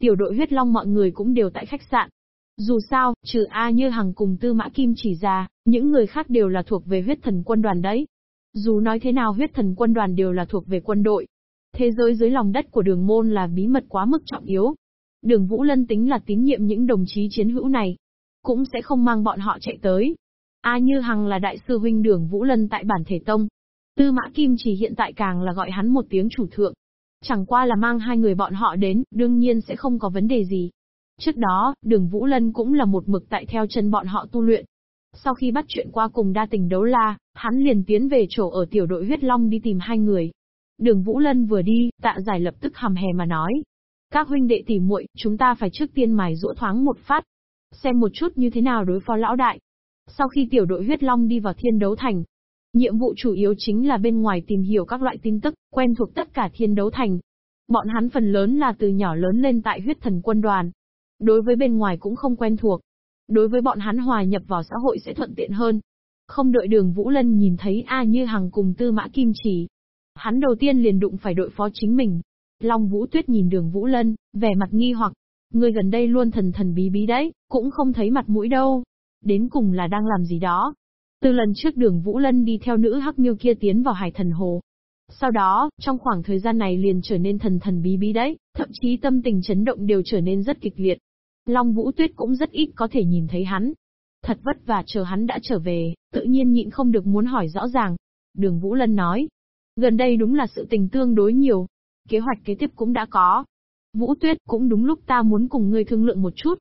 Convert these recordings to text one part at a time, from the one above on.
Tiểu đội huyết long mọi người cũng đều tại khách sạn. Dù sao, trừ A Như Hằng cùng Tư Mã Kim chỉ ra, những người khác đều là thuộc về huyết thần quân đoàn đấy. Dù nói thế nào huyết thần quân đoàn đều là thuộc về quân đội. Thế giới dưới lòng đất của đường môn là bí mật quá mức trọng yếu. Đường Vũ Lân tính là tín nhiệm những đồng chí chiến hữu này. Cũng sẽ không mang bọn họ chạy tới. A Như Hằng là đại sư huynh đường Vũ Lân tại bản thể tông. Tư Mã Kim chỉ hiện tại càng là gọi hắn một tiếng chủ thượng. Chẳng qua là mang hai người bọn họ đến, đương nhiên sẽ không có vấn đề gì. Trước đó, đường Vũ Lân cũng là một mực tại theo chân bọn họ tu luyện. Sau khi bắt chuyện qua cùng đa tình đấu la, hắn liền tiến về chỗ ở tiểu đội huyết long đi tìm hai người. Đường Vũ Lân vừa đi, tạ giải lập tức hầm hè mà nói. Các huynh đệ tỉ muội, chúng ta phải trước tiên mài rũa thoáng một phát. Xem một chút như thế nào đối phó lão đại. Sau khi tiểu đội huyết long đi vào thiên đấu thành, nhiệm vụ chủ yếu chính là bên ngoài tìm hiểu các loại tin tức, quen thuộc tất cả thiên đấu thành. Bọn hắn phần lớn là từ nhỏ lớn lên tại huyết thần quân đoàn. Đối với bên ngoài cũng không quen thuộc. Đối với bọn hắn hòa nhập vào xã hội sẽ thuận tiện hơn. Không đợi đường Vũ Lân nhìn thấy A Như Hằng cùng Tư Mã Kim Chỉ. Hắn đầu tiên liền đụng phải đội phó chính mình. Long Vũ Tuyết nhìn đường Vũ Lân, vẻ mặt nghi hoặc. Người gần đây luôn thần thần bí bí đấy, cũng không thấy mặt mũi đâu. Đến cùng là đang làm gì đó. Từ lần trước đường Vũ Lân đi theo nữ hắc miêu kia tiến vào hải thần hồ. Sau đó, trong khoảng thời gian này liền trở nên thần thần bí bí đấy, thậm chí tâm tình chấn động đều trở nên rất kịch liệt. Long Vũ Tuyết cũng rất ít có thể nhìn thấy hắn. Thật vất vả chờ hắn đã trở về, tự nhiên nhịn không được muốn hỏi rõ ràng. Đường Vũ Lân nói, gần đây đúng là sự tình tương đối nhiều. Kế hoạch kế tiếp cũng đã có. Vũ Tuyết cũng đúng lúc ta muốn cùng ngươi thương lượng một chút.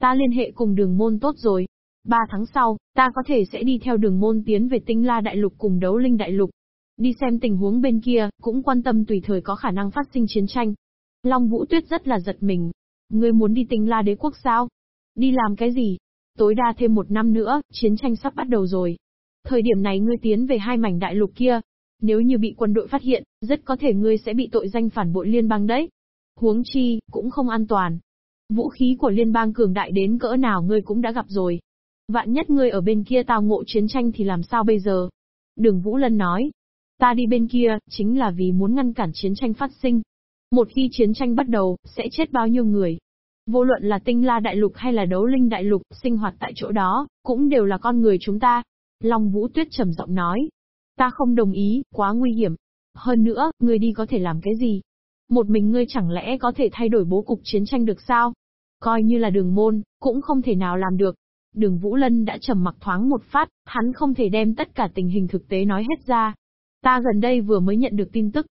Ta liên hệ cùng đường môn tốt rồi. Ba tháng sau, ta có thể sẽ đi theo đường môn tiến về tinh la đại lục cùng đấu linh đại lục. Đi xem tình huống bên kia, cũng quan tâm tùy thời có khả năng phát sinh chiến tranh. Long Vũ Tuyết rất là giật mình, Ngươi muốn đi tinh la đế quốc sao? Đi làm cái gì? Tối đa thêm một năm nữa, chiến tranh sắp bắt đầu rồi. Thời điểm này ngươi tiến về hai mảnh đại lục kia. Nếu như bị quân đội phát hiện, rất có thể ngươi sẽ bị tội danh phản bội liên bang đấy. Huống chi, cũng không an toàn. Vũ khí của liên bang cường đại đến cỡ nào ngươi cũng đã gặp rồi. Vạn nhất ngươi ở bên kia tao ngộ chiến tranh thì làm sao bây giờ? Đường Vũ Lân nói. Ta đi bên kia, chính là vì muốn ngăn cản chiến tranh phát sinh. Một khi chiến tranh bắt đầu, sẽ chết bao nhiêu người. Vô luận là tinh la đại lục hay là đấu linh đại lục, sinh hoạt tại chỗ đó, cũng đều là con người chúng ta. Long Vũ Tuyết trầm giọng nói. Ta không đồng ý, quá nguy hiểm. Hơn nữa, người đi có thể làm cái gì? Một mình ngươi chẳng lẽ có thể thay đổi bố cục chiến tranh được sao? Coi như là đường môn, cũng không thể nào làm được. Đường Vũ Lân đã trầm mặc thoáng một phát, hắn không thể đem tất cả tình hình thực tế nói hết ra. Ta gần đây vừa mới nhận được tin tức,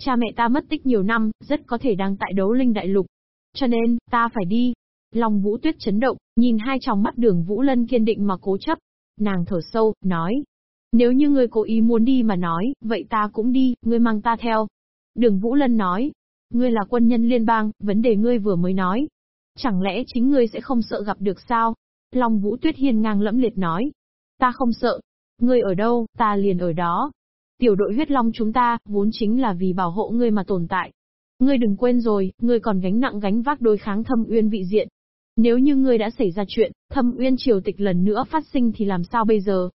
Cha mẹ ta mất tích nhiều năm, rất có thể đang tại đấu linh đại lục. Cho nên, ta phải đi. Long Vũ Tuyết chấn động, nhìn hai tròng mắt đường Vũ Lân kiên định mà cố chấp. Nàng thở sâu, nói. Nếu như ngươi cố ý muốn đi mà nói, vậy ta cũng đi, ngươi mang ta theo. Đường Vũ Lân nói. Ngươi là quân nhân liên bang, vấn đề ngươi vừa mới nói. Chẳng lẽ chính ngươi sẽ không sợ gặp được sao? Long Vũ Tuyết hiên ngang lẫm liệt nói. Ta không sợ. Ngươi ở đâu, ta liền ở đó. Tiểu đội huyết long chúng ta, vốn chính là vì bảo hộ ngươi mà tồn tại. Ngươi đừng quên rồi, ngươi còn gánh nặng gánh vác đối kháng thâm uyên vị diện. Nếu như ngươi đã xảy ra chuyện, thâm uyên triều tịch lần nữa phát sinh thì làm sao bây giờ?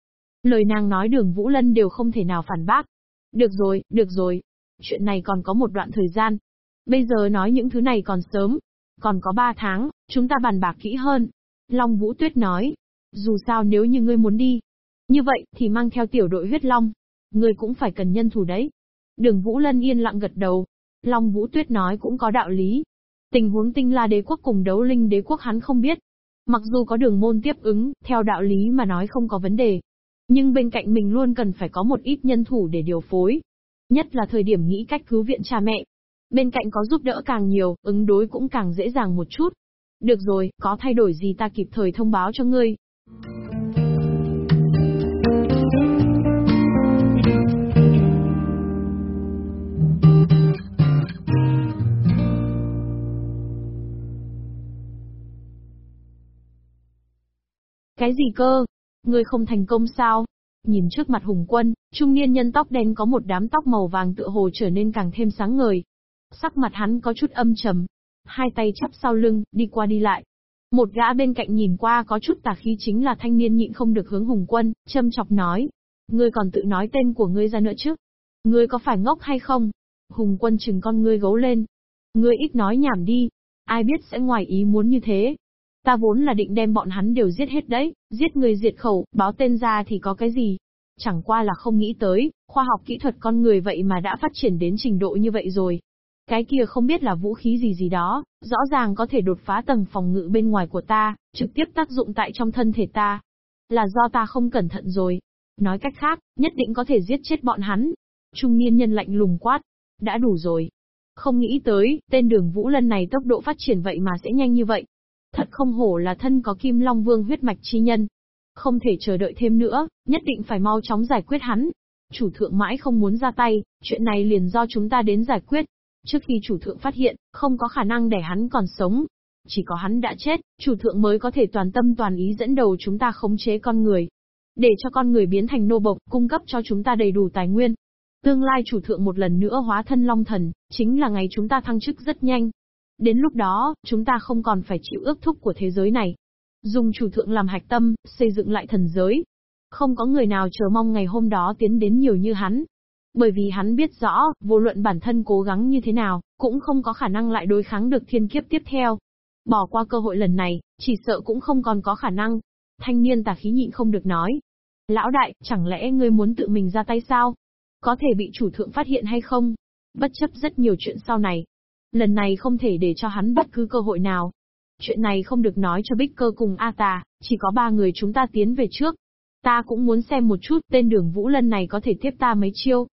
Lời nàng nói đường Vũ Lân đều không thể nào phản bác. Được rồi, được rồi. Chuyện này còn có một đoạn thời gian. Bây giờ nói những thứ này còn sớm. Còn có ba tháng, chúng ta bàn bạc kỹ hơn. Long Vũ Tuyết nói. Dù sao nếu như ngươi muốn đi. Như vậy, thì mang theo tiểu đội huyết long. Ngươi cũng phải cần nhân thủ đấy. Đường Vũ Lân yên lặng gật đầu. Long Vũ Tuyết nói cũng có đạo lý. Tình huống tinh la đế quốc cùng đấu linh đế quốc hắn không biết. Mặc dù có đường môn tiếp ứng, theo đạo lý mà nói không có vấn đề. Nhưng bên cạnh mình luôn cần phải có một ít nhân thủ để điều phối. Nhất là thời điểm nghĩ cách cứu viện cha mẹ. Bên cạnh có giúp đỡ càng nhiều, ứng đối cũng càng dễ dàng một chút. Được rồi, có thay đổi gì ta kịp thời thông báo cho ngươi. Cái gì cơ? Ngươi không thành công sao? Nhìn trước mặt hùng quân, trung niên nhân tóc đen có một đám tóc màu vàng tựa hồ trở nên càng thêm sáng ngời. Sắc mặt hắn có chút âm trầm. Hai tay chắp sau lưng, đi qua đi lại. Một gã bên cạnh nhìn qua có chút tà khí chính là thanh niên nhịn không được hướng hùng quân, châm chọc nói. Ngươi còn tự nói tên của ngươi ra nữa chứ? Ngươi có phải ngốc hay không? Hùng quân chừng con ngươi gấu lên. Ngươi ít nói nhảm đi. Ai biết sẽ ngoài ý muốn như thế. Ta vốn là định đem bọn hắn đều giết hết đấy, giết người diệt khẩu, báo tên ra thì có cái gì. Chẳng qua là không nghĩ tới, khoa học kỹ thuật con người vậy mà đã phát triển đến trình độ như vậy rồi. Cái kia không biết là vũ khí gì gì đó, rõ ràng có thể đột phá tầng phòng ngự bên ngoài của ta, trực tiếp tác dụng tại trong thân thể ta. Là do ta không cẩn thận rồi. Nói cách khác, nhất định có thể giết chết bọn hắn. Trung niên nhân lạnh lùng quát. Đã đủ rồi. Không nghĩ tới, tên đường Vũ lần này tốc độ phát triển vậy mà sẽ nhanh như vậy. Thật không hổ là thân có Kim Long Vương huyết mạch chi nhân. Không thể chờ đợi thêm nữa, nhất định phải mau chóng giải quyết hắn. Chủ thượng mãi không muốn ra tay, chuyện này liền do chúng ta đến giải quyết. Trước khi chủ thượng phát hiện, không có khả năng để hắn còn sống. Chỉ có hắn đã chết, chủ thượng mới có thể toàn tâm toàn ý dẫn đầu chúng ta khống chế con người. Để cho con người biến thành nô bộc, cung cấp cho chúng ta đầy đủ tài nguyên. Tương lai chủ thượng một lần nữa hóa thân long thần, chính là ngày chúng ta thăng chức rất nhanh. Đến lúc đó, chúng ta không còn phải chịu ước thúc của thế giới này. Dùng chủ thượng làm hạch tâm, xây dựng lại thần giới. Không có người nào chờ mong ngày hôm đó tiến đến nhiều như hắn. Bởi vì hắn biết rõ, vô luận bản thân cố gắng như thế nào, cũng không có khả năng lại đối kháng được thiên kiếp tiếp theo. Bỏ qua cơ hội lần này, chỉ sợ cũng không còn có khả năng. Thanh niên tà khí nhịn không được nói. Lão đại, chẳng lẽ ngươi muốn tự mình ra tay sao? Có thể bị chủ thượng phát hiện hay không? Bất chấp rất nhiều chuyện sau này. Lần này không thể để cho hắn bất cứ cơ hội nào. Chuyện này không được nói cho Bích Cơ cùng A Tà, chỉ có ba người chúng ta tiến về trước. Ta cũng muốn xem một chút tên đường Vũ lần này có thể tiếp ta mấy chiêu.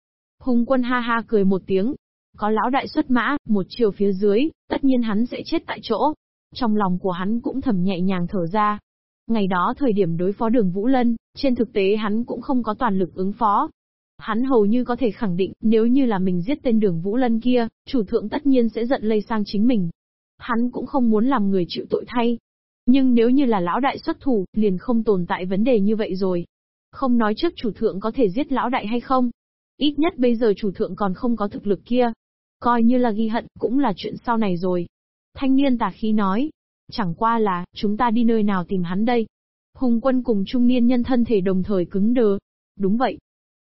Hùng quân ha ha cười một tiếng. Có lão đại xuất mã, một chiều phía dưới, tất nhiên hắn sẽ chết tại chỗ. Trong lòng của hắn cũng thầm nhẹ nhàng thở ra. Ngày đó thời điểm đối phó đường Vũ Lân, trên thực tế hắn cũng không có toàn lực ứng phó. Hắn hầu như có thể khẳng định, nếu như là mình giết tên đường Vũ Lân kia, chủ thượng tất nhiên sẽ giận lây sang chính mình. Hắn cũng không muốn làm người chịu tội thay. Nhưng nếu như là lão đại xuất thủ, liền không tồn tại vấn đề như vậy rồi. Không nói trước chủ thượng có thể giết lão đại hay không. Ít nhất bây giờ chủ thượng còn không có thực lực kia. Coi như là ghi hận, cũng là chuyện sau này rồi. Thanh niên tà khí nói. Chẳng qua là, chúng ta đi nơi nào tìm hắn đây? Hùng quân cùng trung niên nhân thân thể đồng thời cứng đờ. Đúng vậy,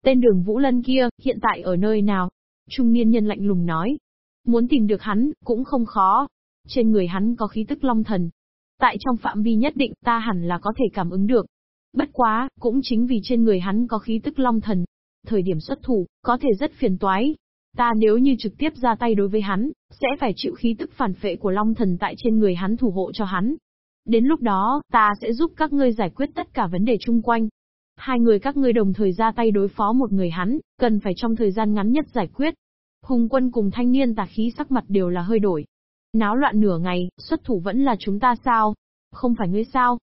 Tên đường Vũ Lân kia, hiện tại ở nơi nào? Trung niên nhân lạnh lùng nói. Muốn tìm được hắn, cũng không khó. Trên người hắn có khí tức long thần. Tại trong phạm vi nhất định, ta hẳn là có thể cảm ứng được. Bất quá, cũng chính vì trên người hắn có khí tức long thần. Thời điểm xuất thủ, có thể rất phiền toái. Ta nếu như trực tiếp ra tay đối với hắn, sẽ phải chịu khí tức phản phệ của long thần tại trên người hắn thủ hộ cho hắn. Đến lúc đó, ta sẽ giúp các ngươi giải quyết tất cả vấn đề chung quanh. Hai người các ngươi đồng thời ra tay đối phó một người hắn, cần phải trong thời gian ngắn nhất giải quyết. Hùng quân cùng thanh niên tà khí sắc mặt đều là hơi đổi. Náo loạn nửa ngày, xuất thủ vẫn là chúng ta sao? Không phải ngươi sao?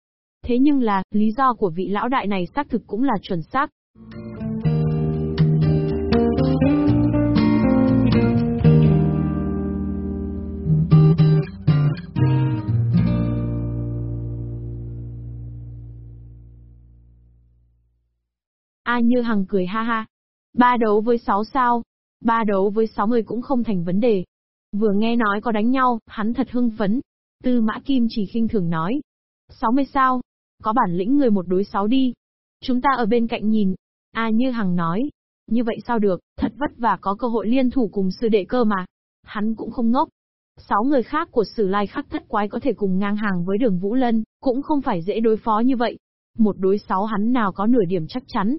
Thế nhưng là, lý do của vị lão đại này xác thực cũng là chuẩn xác. A Như Hằng cười ha ha. Ba đấu với sáu sao. Ba đấu với sáu người cũng không thành vấn đề. Vừa nghe nói có đánh nhau, hắn thật hưng phấn. Tư Mã Kim chỉ khinh thường nói. sáu mươi sao? Có bản lĩnh người một đối sáu đi. Chúng ta ở bên cạnh nhìn. A Như Hằng nói. Như vậy sao được, thật vất vả có cơ hội liên thủ cùng sư đệ cơ mà. Hắn cũng không ngốc. Sáu người khác của sử lai khắc thất quái có thể cùng ngang hàng với đường Vũ Lân, cũng không phải dễ đối phó như vậy. Một đối sáu hắn nào có nửa điểm chắc chắn,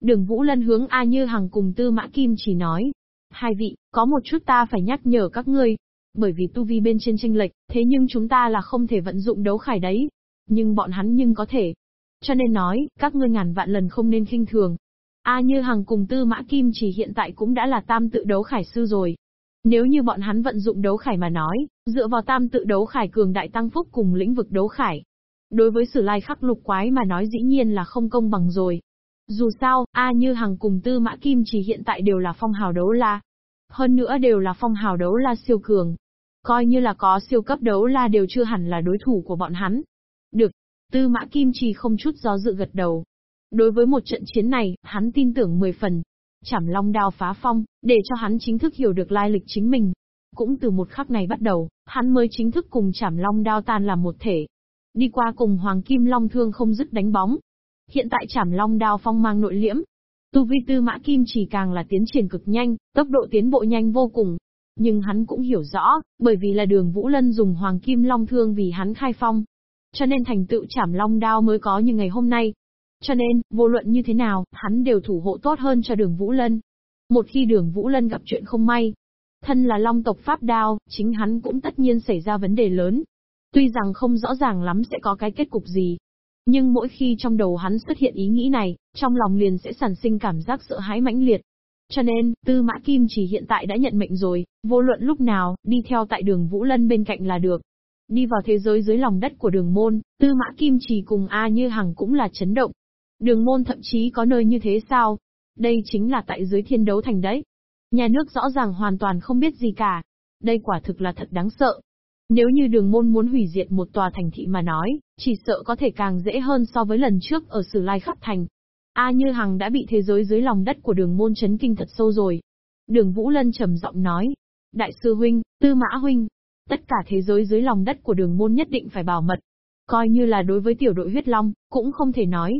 Đường Vũ Lân hướng A Như Hằng cùng Tư Mã Kim chỉ nói. Hai vị, có một chút ta phải nhắc nhở các ngươi. Bởi vì tu vi bên trên tranh lệch, thế nhưng chúng ta là không thể vận dụng đấu khải đấy. Nhưng bọn hắn nhưng có thể. Cho nên nói, các ngươi ngàn vạn lần không nên khinh thường. A Như Hằng cùng Tư Mã Kim chỉ hiện tại cũng đã là tam tự đấu khải sư rồi. Nếu như bọn hắn vận dụng đấu khải mà nói, dựa vào tam tự đấu khải cường đại tăng phúc cùng lĩnh vực đấu khải. Đối với sử lai khắc lục quái mà nói dĩ nhiên là không công bằng rồi. Dù sao, A Như Hằng cùng Tư Mã Kim chỉ hiện tại đều là phong hào đấu la. Hơn nữa đều là phong hào đấu la siêu cường. Coi như là có siêu cấp đấu la đều chưa hẳn là đối thủ của bọn hắn. Được. Tư Mã Kim chỉ không chút do dự gật đầu. Đối với một trận chiến này, hắn tin tưởng 10 phần. Chảm long đao phá phong, để cho hắn chính thức hiểu được lai lịch chính mình. Cũng từ một khắc này bắt đầu, hắn mới chính thức cùng chảm long đao tan làm một thể. Đi qua cùng Hoàng Kim Long Thương không dứt đánh bóng, Hiện tại chảm long đao phong mang nội liễm. Tu vi tư mã kim chỉ càng là tiến triển cực nhanh, tốc độ tiến bộ nhanh vô cùng. Nhưng hắn cũng hiểu rõ, bởi vì là đường Vũ Lân dùng Hoàng Kim Long Thương vì hắn khai phong. Cho nên thành tựu chảm long đao mới có như ngày hôm nay. Cho nên, vô luận như thế nào, hắn đều thủ hộ tốt hơn cho đường Vũ Lân. Một khi đường Vũ Lân gặp chuyện không may, thân là long tộc Pháp Đao, chính hắn cũng tất nhiên xảy ra vấn đề lớn. Tuy rằng không rõ ràng lắm sẽ có cái kết cục gì, nhưng mỗi khi trong đầu hắn xuất hiện ý nghĩ này, trong lòng liền sẽ sản sinh cảm giác sợ hãi mãnh liệt. Cho nên, Tư Mã Kim chỉ hiện tại đã nhận mệnh rồi, vô luận lúc nào, đi theo tại đường Vũ Lân bên cạnh là được. Đi vào thế giới dưới lòng đất của đường môn, Tư Mã Kim chỉ cùng A Như Hằng cũng là chấn động. Đường môn thậm chí có nơi như thế sao? Đây chính là tại dưới thiên đấu thành đấy. Nhà nước rõ ràng hoàn toàn không biết gì cả. Đây quả thực là thật đáng sợ. Nếu như đường môn muốn hủy diệt một tòa thành thị mà nói, chỉ sợ có thể càng dễ hơn so với lần trước ở Sử Lai Khắp Thành. A Như Hằng đã bị thế giới dưới lòng đất của đường môn chấn kinh thật sâu rồi. Đường Vũ Lân trầm giọng nói. Đại sư huynh, tư mã huynh, tất cả thế giới dưới lòng đất của đường môn nhất định phải bảo mật. Coi như là đối với tiểu đội huyết long, cũng không thể nói.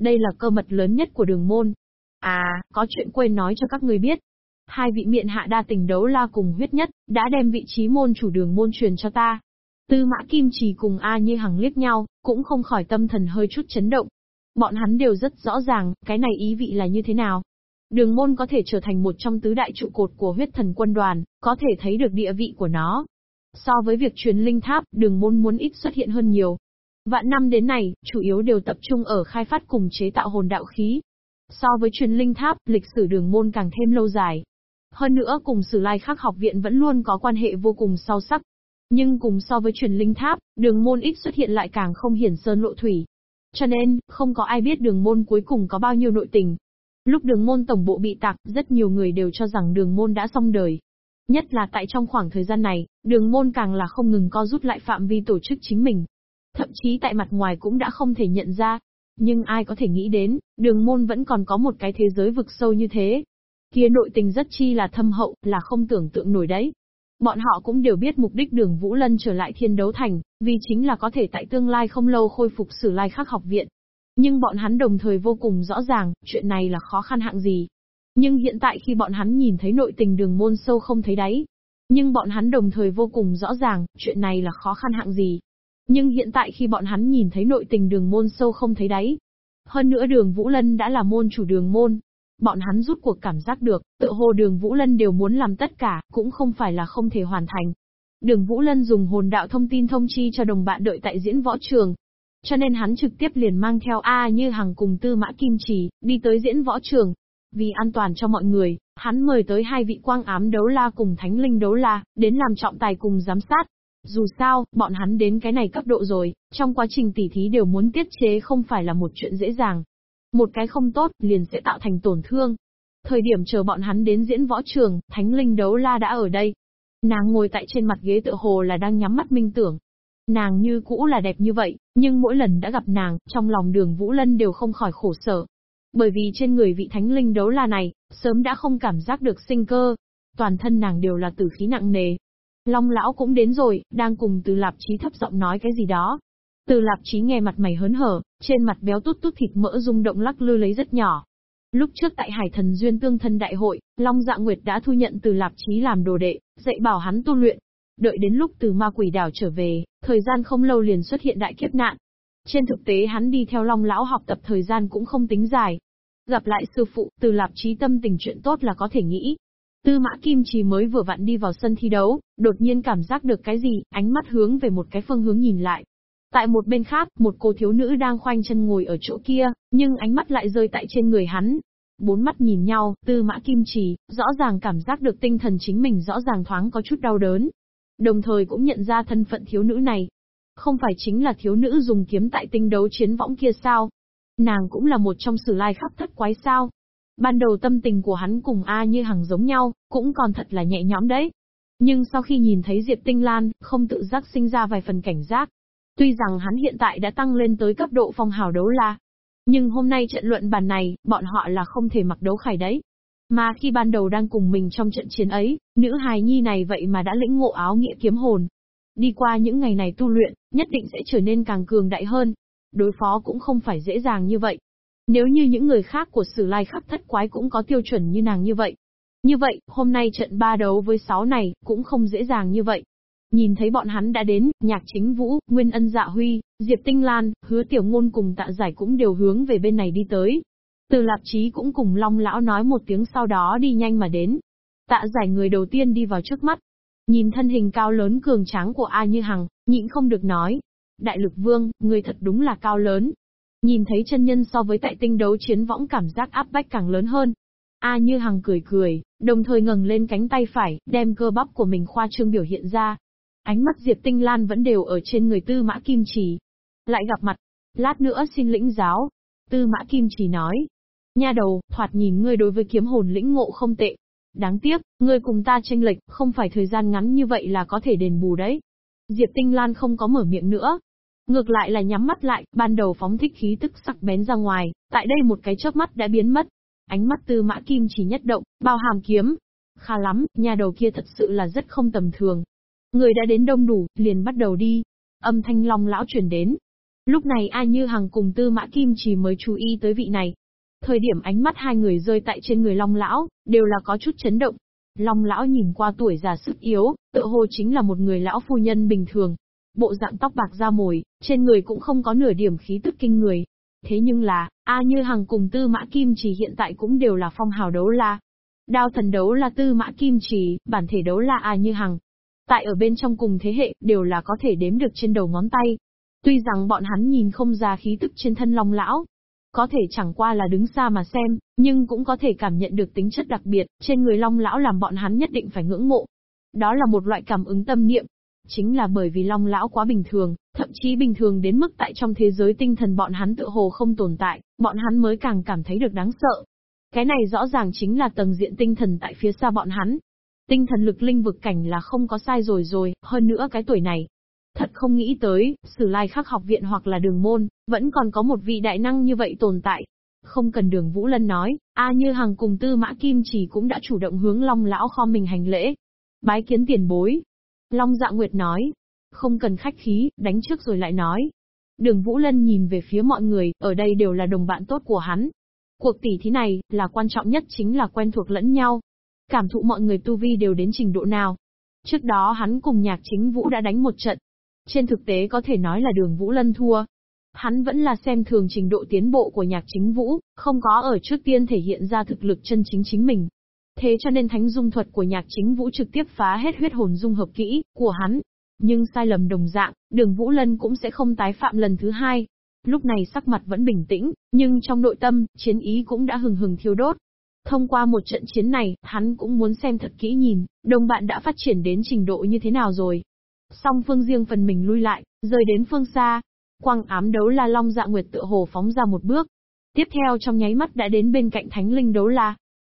Đây là cơ mật lớn nhất của đường môn. À, có chuyện quên nói cho các người biết. Hai vị miệng hạ đa tình đấu la cùng huyết nhất, đã đem vị trí môn chủ đường môn truyền cho ta. Tư mã kim trì cùng A như hằng liếc nhau, cũng không khỏi tâm thần hơi chút chấn động. Bọn hắn đều rất rõ ràng, cái này ý vị là như thế nào. Đường môn có thể trở thành một trong tứ đại trụ cột của huyết thần quân đoàn, có thể thấy được địa vị của nó. So với việc truyền linh tháp, đường môn muốn ít xuất hiện hơn nhiều. Vạn năm đến này, chủ yếu đều tập trung ở khai phát cùng chế tạo hồn đạo khí. So với truyền linh tháp, lịch sử đường môn càng thêm lâu dài. Hơn nữa cùng Sử Lai Khắc học viện vẫn luôn có quan hệ vô cùng sâu sắc. Nhưng cùng so với truyền linh tháp, đường môn ít xuất hiện lại càng không hiển sơn lộ thủy. Cho nên, không có ai biết đường môn cuối cùng có bao nhiêu nội tình. Lúc đường môn tổng bộ bị tạc, rất nhiều người đều cho rằng đường môn đã xong đời. Nhất là tại trong khoảng thời gian này, đường môn càng là không ngừng co rút lại phạm vi tổ chức chính mình. Thậm chí tại mặt ngoài cũng đã không thể nhận ra. Nhưng ai có thể nghĩ đến, đường môn vẫn còn có một cái thế giới vực sâu như thế. Kia nội tình rất chi là thâm hậu, là không tưởng tượng nổi đấy. Bọn họ cũng đều biết mục đích đường Vũ Lân trở lại thiên đấu thành, vì chính là có thể tại tương lai không lâu khôi phục sử lai khắc học viện. Nhưng bọn hắn đồng thời vô cùng rõ ràng, chuyện này là khó khăn hạng gì. Nhưng hiện tại khi bọn hắn nhìn thấy nội tình đường môn sâu không thấy đáy. Nhưng bọn hắn đồng thời vô cùng rõ ràng, chuyện này là khó khăn hạng gì. Nhưng hiện tại khi bọn hắn nhìn thấy nội tình đường môn sâu không thấy đáy. Hơn nữa đường Vũ Lân đã là môn chủ đường môn, Bọn hắn rút cuộc cảm giác được, tự hồ đường Vũ Lân đều muốn làm tất cả, cũng không phải là không thể hoàn thành. Đường Vũ Lân dùng hồn đạo thông tin thông chi cho đồng bạn đợi tại diễn võ trường. Cho nên hắn trực tiếp liền mang theo A như hàng cùng tư mã kim trì, đi tới diễn võ trường. Vì an toàn cho mọi người, hắn mời tới hai vị quang ám đấu la cùng thánh linh đấu la, đến làm trọng tài cùng giám sát. Dù sao, bọn hắn đến cái này cấp độ rồi, trong quá trình tỉ thí đều muốn tiết chế không phải là một chuyện dễ dàng. Một cái không tốt, liền sẽ tạo thành tổn thương. Thời điểm chờ bọn hắn đến diễn võ trường, thánh linh đấu la đã ở đây. Nàng ngồi tại trên mặt ghế tựa hồ là đang nhắm mắt minh tưởng. Nàng như cũ là đẹp như vậy, nhưng mỗi lần đã gặp nàng, trong lòng đường Vũ Lân đều không khỏi khổ sở. Bởi vì trên người vị thánh linh đấu la này, sớm đã không cảm giác được sinh cơ. Toàn thân nàng đều là tử khí nặng nề. Long lão cũng đến rồi, đang cùng từ lạp chí thấp giọng nói cái gì đó. Từ lạp chí nghe mặt mày hớn hở, trên mặt béo tút tút thịt mỡ rung động lắc lư lấy rất nhỏ. Lúc trước tại Hải Thần Duyên Tương Thân Đại hội, Long Dạ Nguyệt đã thu nhận từ lạp chí làm đồ đệ, dạy bảo hắn tu luyện. Đợi đến lúc từ ma quỷ đảo trở về, thời gian không lâu liền xuất hiện đại kiếp nạn. Trên thực tế hắn đi theo Long Lão học tập thời gian cũng không tính dài. Gặp lại sư phụ, từ lạp chí tâm tình chuyện tốt là có thể nghĩ. Tư mã kim Chỉ mới vừa vặn đi vào sân thi đấu, đột nhiên cảm giác được cái gì, ánh mắt hướng về một cái phương hướng nhìn lại. Tại một bên khác, một cô thiếu nữ đang khoanh chân ngồi ở chỗ kia, nhưng ánh mắt lại rơi tại trên người hắn. Bốn mắt nhìn nhau, tư mã kim trì, rõ ràng cảm giác được tinh thần chính mình rõ ràng thoáng có chút đau đớn. Đồng thời cũng nhận ra thân phận thiếu nữ này. Không phải chính là thiếu nữ dùng kiếm tại tinh đấu chiến võng kia sao? Nàng cũng là một trong sử lai khắp thất quái sao? Ban đầu tâm tình của hắn cùng A như hằng giống nhau, cũng còn thật là nhẹ nhõm đấy. Nhưng sau khi nhìn thấy Diệp Tinh Lan, không tự giác sinh ra vài phần cảnh giác, Tuy rằng hắn hiện tại đã tăng lên tới cấp độ phong hào đấu la. Nhưng hôm nay trận luận bàn này, bọn họ là không thể mặc đấu khải đấy. Mà khi ban đầu đang cùng mình trong trận chiến ấy, nữ hài nhi này vậy mà đã lĩnh ngộ áo nghĩa kiếm hồn. Đi qua những ngày này tu luyện, nhất định sẽ trở nên càng cường đại hơn. Đối phó cũng không phải dễ dàng như vậy. Nếu như những người khác của sử lai khắp thất quái cũng có tiêu chuẩn như nàng như vậy, Như vậy, hôm nay trận ba đấu với sáu này, cũng không dễ dàng như vậy. Nhìn thấy bọn hắn đã đến, nhạc chính vũ, Nguyên Ân Dạ Huy, Diệp Tinh Lan, hứa tiểu ngôn cùng tạ giải cũng đều hướng về bên này đi tới. Từ lạp chí cũng cùng Long Lão nói một tiếng sau đó đi nhanh mà đến. Tạ giải người đầu tiên đi vào trước mắt. Nhìn thân hình cao lớn cường tráng của A Như Hằng, nhịn không được nói. Đại lực vương, người thật đúng là cao lớn. Nhìn thấy chân nhân so với tại tinh đấu chiến võng cảm giác áp bách càng lớn hơn. A Như Hằng cười cười, đồng thời ngẩng lên cánh tay phải, đem cơ bắp của mình khoa trương biểu hiện ra. Ánh mắt Diệp Tinh Lan vẫn đều ở trên người Tư Mã Kim Trì. Lại gặp mặt, lát nữa xin lĩnh giáo. Tư Mã Kim Trì nói. Nha đầu, thoạt nhìn ngươi đối với kiếm hồn lĩnh ngộ không tệ. Đáng tiếc, ngươi cùng ta tranh lệch, không phải thời gian ngắn như vậy là có thể đền bù đấy. Diệp Tinh Lan không có mở miệng nữa. Ngược lại là nhắm mắt lại, ban đầu phóng thích khí tức sắc bén ra ngoài, tại đây một cái chớp mắt đã biến mất. Ánh mắt tư mã kim chỉ nhất động, bao hàm kiếm. Khá lắm, nhà đầu kia thật sự là rất không tầm thường. Người đã đến đông đủ, liền bắt đầu đi. Âm thanh long lão truyền đến. Lúc này A Như Hằng cùng Tư Mã Kim chỉ mới chú ý tới vị này. Thời điểm ánh mắt hai người rơi tại trên người Long Lão, đều là có chút chấn động. Long Lão nhìn qua tuổi già sức yếu, tự hồ chính là một người lão phu nhân bình thường. Bộ dạng tóc bạc da mồi, trên người cũng không có nửa điểm khí tức kinh người. Thế nhưng là, A Như Hằng cùng Tư Mã Kim chỉ hiện tại cũng đều là phong hào đấu la. Đao thần đấu là Tư Mã Kim chỉ, bản thể đấu là A Như Hằng. Tại ở bên trong cùng thế hệ, đều là có thể đếm được trên đầu ngón tay. Tuy rằng bọn hắn nhìn không ra khí tức trên thân Long Lão, có thể chẳng qua là đứng xa mà xem, nhưng cũng có thể cảm nhận được tính chất đặc biệt, trên người Long Lão làm bọn hắn nhất định phải ngưỡng mộ. Đó là một loại cảm ứng tâm niệm. Chính là bởi vì Long Lão quá bình thường, thậm chí bình thường đến mức tại trong thế giới tinh thần bọn hắn tự hồ không tồn tại, bọn hắn mới càng cảm thấy được đáng sợ. Cái này rõ ràng chính là tầng diện tinh thần tại phía xa bọn hắn. Tinh thần lực linh vực cảnh là không có sai rồi rồi, hơn nữa cái tuổi này, Thật không nghĩ tới, Sử Lai Khắc học viện hoặc là đường môn, vẫn còn có một vị đại năng như vậy tồn tại. Không cần đường Vũ Lân nói, A Như Hằng cùng Tư Mã Kim Chỉ cũng đã chủ động hướng Long Lão kho mình hành lễ. Bái kiến tiền bối. Long Dạ Nguyệt nói, không cần khách khí, đánh trước rồi lại nói. Đường Vũ Lân nhìn về phía mọi người, ở đây đều là đồng bạn tốt của hắn. Cuộc tỷ thí này, là quan trọng nhất chính là quen thuộc lẫn nhau. Cảm thụ mọi người tu vi đều đến trình độ nào. Trước đó hắn cùng nhạc chính Vũ đã đánh một trận, trên thực tế có thể nói là đường Vũ Lân thua. Hắn vẫn là xem thường trình độ tiến bộ của nhạc chính Vũ, không có ở trước tiên thể hiện ra thực lực chân chính chính mình. Thế cho nên thánh dung thuật của nhạc chính Vũ trực tiếp phá hết huyết hồn dung hợp kỹ của hắn. Nhưng sai lầm đồng dạng, đường Vũ Lân cũng sẽ không tái phạm lần thứ hai. Lúc này sắc mặt vẫn bình tĩnh, nhưng trong nội tâm, chiến ý cũng đã hừng hừng thiêu đốt. Thông qua một trận chiến này, hắn cũng muốn xem thật kỹ nhìn, đồng bạn đã phát triển đến trình độ như thế nào rồi. Song phương riêng phần mình lui lại, rời đến phương xa. Quang ám đấu la long dạ nguyệt tựa hồ phóng ra một bước. Tiếp theo trong nháy mắt đã đến bên cạnh thánh linh đấu la.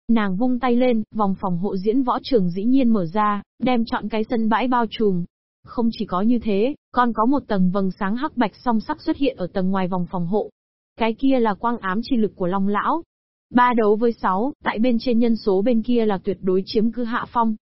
Nàng vung tay lên, vòng phòng hộ diễn võ trường dĩ nhiên mở ra, đem chọn cái sân bãi bao trùm. Không chỉ có như thế, còn có một tầng vầng sáng hắc bạch song sắc xuất hiện ở tầng ngoài vòng phòng hộ. Cái kia là quang ám chi lực của Long Lão. Ba đấu với sáu, tại bên trên nhân số bên kia là tuyệt đối chiếm cứ hạ phong.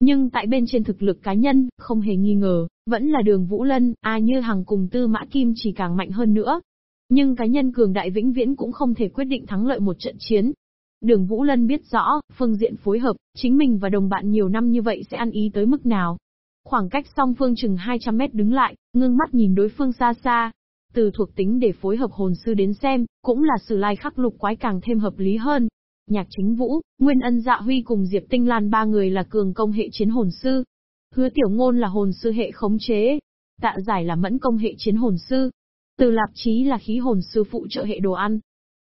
Nhưng tại bên trên thực lực cá nhân, không hề nghi ngờ, vẫn là đường Vũ Lân, A Như Hằng cùng Tư Mã Kim chỉ càng mạnh hơn nữa. Nhưng cá nhân cường đại vĩnh viễn cũng không thể quyết định thắng lợi một trận chiến. Đường Vũ Lân biết rõ, phương diện phối hợp, chính mình và đồng bạn nhiều năm như vậy sẽ ăn ý tới mức nào. Khoảng cách song phương chừng 200 mét đứng lại, ngưng mắt nhìn đối phương xa xa. Từ thuộc tính để phối hợp hồn sư đến xem, cũng là sử lai khắc lục quái càng thêm hợp lý hơn. Nhạc chính vũ, Nguyên ân dạ huy cùng Diệp Tinh Lan ba người là cường công hệ chiến hồn sư. Hứa tiểu ngôn là hồn sư hệ khống chế. Tạ giải là mẫn công hệ chiến hồn sư. Từ lạp trí là khí hồn sư phụ trợ hệ đồ ăn.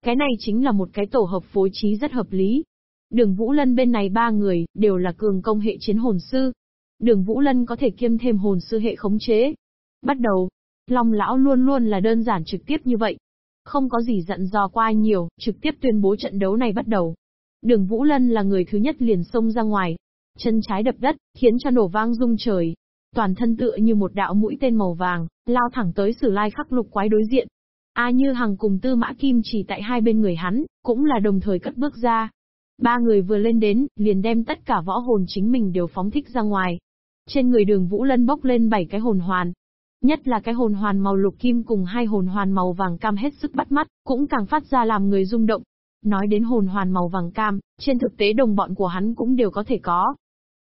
Cái này chính là một cái tổ hợp phối trí rất hợp lý. Đường Vũ Lân bên này ba người, đều là cường công hệ chiến hồn sư. Đường Vũ Lân có thể kiêm thêm hồn sư hệ khống chế. Bắt đầu, Long Lão luôn luôn là đơn giản trực tiếp như vậy. Không có gì dặn dò qua nhiều, trực tiếp tuyên bố trận đấu này bắt đầu. Đường Vũ Lân là người thứ nhất liền xông ra ngoài. Chân trái đập đất, khiến cho nổ vang rung trời. Toàn thân tựa như một đạo mũi tên màu vàng, lao thẳng tới sử lai khắc lục quái đối diện. A Như Hằng cùng Tư Mã Kim chỉ tại hai bên người hắn, cũng là đồng thời cất bước ra. Ba người vừa lên đến, liền đem tất cả võ hồn chính mình đều phóng thích ra ngoài. Trên người đường Vũ Lân bốc lên bảy cái hồn hoàn, Nhất là cái hồn hoàn màu lục kim cùng hai hồn hoàn màu vàng cam hết sức bắt mắt, cũng càng phát ra làm người rung động. Nói đến hồn hoàn màu vàng cam, trên thực tế đồng bọn của hắn cũng đều có thể có.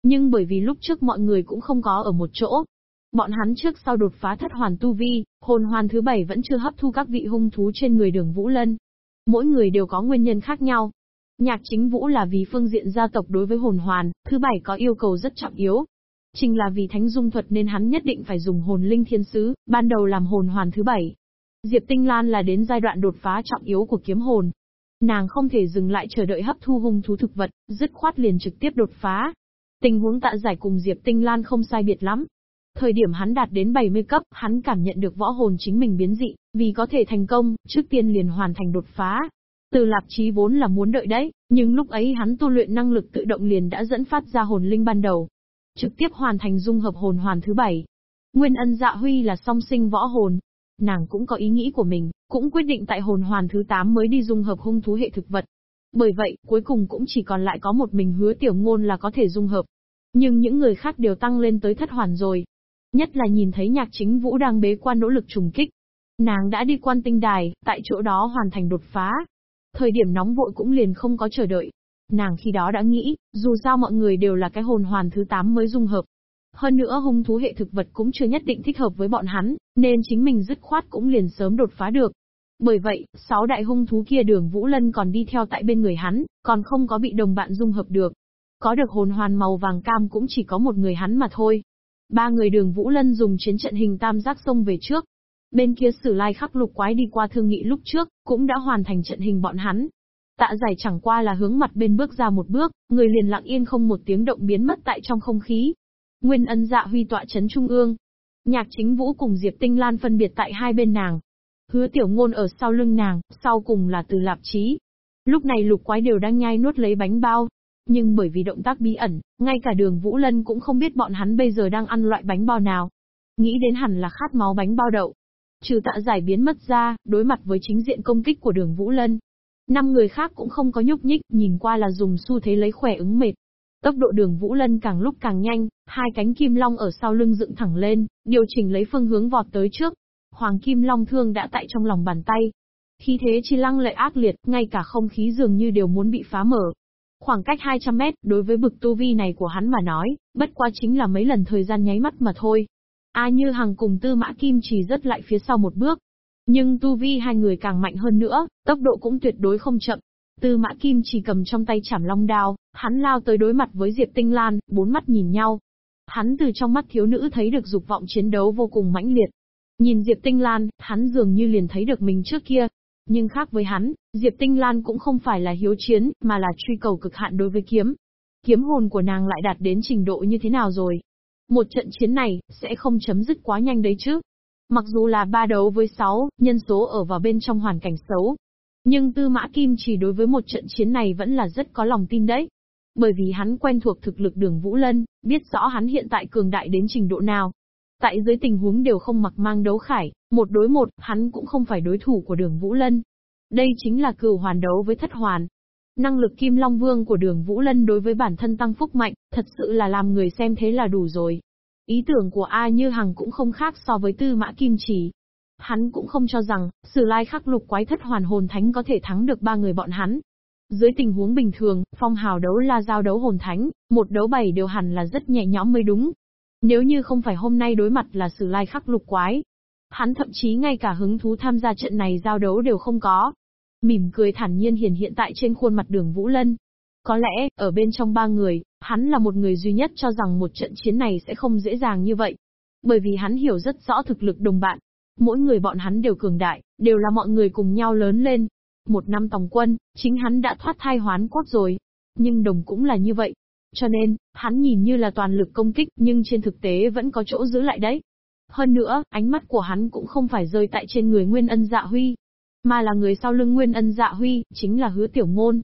Nhưng bởi vì lúc trước mọi người cũng không có ở một chỗ. Bọn hắn trước sau đột phá thất hoàn tu vi, hồn hoàn thứ bảy vẫn chưa hấp thu các vị hung thú trên người đường Vũ Lân. Mỗi người đều có nguyên nhân khác nhau. Nhạc chính Vũ là vì phương diện gia tộc đối với hồn hoàn, thứ bảy có yêu cầu rất trọng yếu. Chính là vì thánh dung thuật nên hắn nhất định phải dùng hồn linh thiên sứ, ban đầu làm hồn hoàn thứ bảy. Diệp Tinh Lan là đến giai đoạn đột phá trọng yếu của kiếm hồn. Nàng không thể dừng lại chờ đợi hấp thu hung thú thực vật, dứt khoát liền trực tiếp đột phá. Tình huống tạ giải cùng Diệp Tinh Lan không sai biệt lắm. Thời điểm hắn đạt đến 70 cấp, hắn cảm nhận được võ hồn chính mình biến dị, vì có thể thành công, trước tiên liền hoàn thành đột phá. Từ lạp chí vốn là muốn đợi đấy, nhưng lúc ấy hắn tu luyện năng lực tự động liền đã dẫn phát ra hồn linh ban đầu. Trực tiếp hoàn thành dung hợp hồn hoàn thứ bảy. Nguyên ân dạ huy là song sinh võ hồn, Nàng cũng có ý nghĩ của mình, cũng quyết định tại hồn hoàn thứ 8 mới đi dung hợp hung thú hệ thực vật. Bởi vậy, cuối cùng cũng chỉ còn lại có một mình hứa tiểu ngôn là có thể dung hợp. Nhưng những người khác đều tăng lên tới thất hoàn rồi. Nhất là nhìn thấy nhạc chính vũ đang bế quan nỗ lực trùng kích. Nàng đã đi quan tinh đài, tại chỗ đó hoàn thành đột phá. Thời điểm nóng vội cũng liền không có chờ đợi. Nàng khi đó đã nghĩ, dù sao mọi người đều là cái hồn hoàn thứ 8 mới dung hợp, hơn nữa hung thú hệ thực vật cũng chưa nhất định thích hợp với bọn hắn, nên chính mình dứt khoát cũng liền sớm đột phá được. Bởi vậy, sáu đại hung thú kia đường Vũ Lân còn đi theo tại bên người hắn, còn không có bị đồng bạn dung hợp được. Có được hồn hoàn màu vàng cam cũng chỉ có một người hắn mà thôi. Ba người đường Vũ Lân dùng chiến trận hình tam giác sông về trước. Bên kia sử lai khắc lục quái đi qua thương nghị lúc trước, cũng đã hoàn thành trận hình bọn hắn. Tạ giải chẳng qua là hướng mặt bên bước ra một bước, người liền lặng yên không một tiếng động biến mất tại trong không khí, Nguyên ân dạ huy tọa chấn trung ương. Nhạc chính vũ cùng Diệp Tinh Lan phân biệt tại hai bên nàng. Hứa tiểu ngôn ở sau lưng nàng, sau cùng là từ lạp Chí. Lúc này lục quái đều đang nhai nuốt lấy bánh bao. Nhưng bởi vì động tác bí ẩn, ngay cả đường Vũ Lân cũng không biết bọn hắn bây giờ đang ăn loại bánh bao nào. Nghĩ đến hẳn là khát máu bánh bao đậu. Trừ tạ giải biến mất ra, đối mặt với chính diện công kích của đường Vũ Lân. Năm người khác cũng không có nhúc nhích, nhìn qua là dùng xu thế lấy khỏe ứng mệt. Tốc độ đường Vũ Lân càng lúc càng nhanh, hai cánh kim long ở sau lưng dựng thẳng lên, điều chỉnh lấy phương hướng vọt tới trước. Hoàng kim long thương đã tại trong lòng bàn tay. Khí thế chi lăng lệ ác liệt, ngay cả không khí dường như đều muốn bị phá mở. Khoảng cách 200 mét, đối với bực tu vi này của hắn mà nói, bất qua chính là mấy lần thời gian nháy mắt mà thôi. A Như Hằng cùng Tư Mã Kim chỉ rất lại phía sau một bước. Nhưng tu vi hai người càng mạnh hơn nữa, tốc độ cũng tuyệt đối không chậm, Tư mã kim chỉ cầm trong tay chảm long đao, hắn lao tới đối mặt với Diệp Tinh Lan, bốn mắt nhìn nhau. Hắn từ trong mắt thiếu nữ thấy được dục vọng chiến đấu vô cùng mãnh liệt. Nhìn Diệp Tinh Lan, hắn dường như liền thấy được mình trước kia. Nhưng khác với hắn, Diệp Tinh Lan cũng không phải là hiếu chiến, mà là truy cầu cực hạn đối với kiếm. Kiếm hồn của nàng lại đạt đến trình độ như thế nào rồi? Một trận chiến này, sẽ không chấm dứt quá nhanh đấy chứ. Mặc dù là ba đấu với sáu, nhân số ở vào bên trong hoàn cảnh xấu, nhưng Tư Mã Kim chỉ đối với một trận chiến này vẫn là rất có lòng tin đấy. Bởi vì hắn quen thuộc thực lực đường Vũ Lân, biết rõ hắn hiện tại cường đại đến trình độ nào. Tại dưới tình huống đều không mặc mang đấu khải, một đối một, hắn cũng không phải đối thủ của đường Vũ Lân. Đây chính là cửu hoàn đấu với thất hoàn. Năng lực Kim Long Vương của đường Vũ Lân đối với bản thân tăng phúc mạnh, thật sự là làm người xem thế là đủ rồi. Ý tưởng của A Như Hằng cũng không khác so với Tư Mã Kim Chỉ, Hắn cũng không cho rằng, sử lai khắc lục quái thất hoàn hồn thánh có thể thắng được ba người bọn hắn. Dưới tình huống bình thường, phong hào đấu la giao đấu hồn thánh, một đấu bảy đều hẳn là rất nhẹ nhõm mới đúng. Nếu như không phải hôm nay đối mặt là sử lai khắc lục quái, hắn thậm chí ngay cả hứng thú tham gia trận này giao đấu đều không có. Mỉm cười thản nhiên hiển hiện tại trên khuôn mặt đường Vũ Lân. Có lẽ, ở bên trong ba người, hắn là một người duy nhất cho rằng một trận chiến này sẽ không dễ dàng như vậy. Bởi vì hắn hiểu rất rõ thực lực đồng bạn, Mỗi người bọn hắn đều cường đại, đều là mọi người cùng nhau lớn lên. Một năm tòng quân, chính hắn đã thoát thai hoán cốt rồi. Nhưng đồng cũng là như vậy. Cho nên, hắn nhìn như là toàn lực công kích nhưng trên thực tế vẫn có chỗ giữ lại đấy. Hơn nữa, ánh mắt của hắn cũng không phải rơi tại trên người Nguyên Ân Dạ Huy, mà là người sau lưng Nguyên Ân Dạ Huy, chính là Hứa Tiểu Ngôn.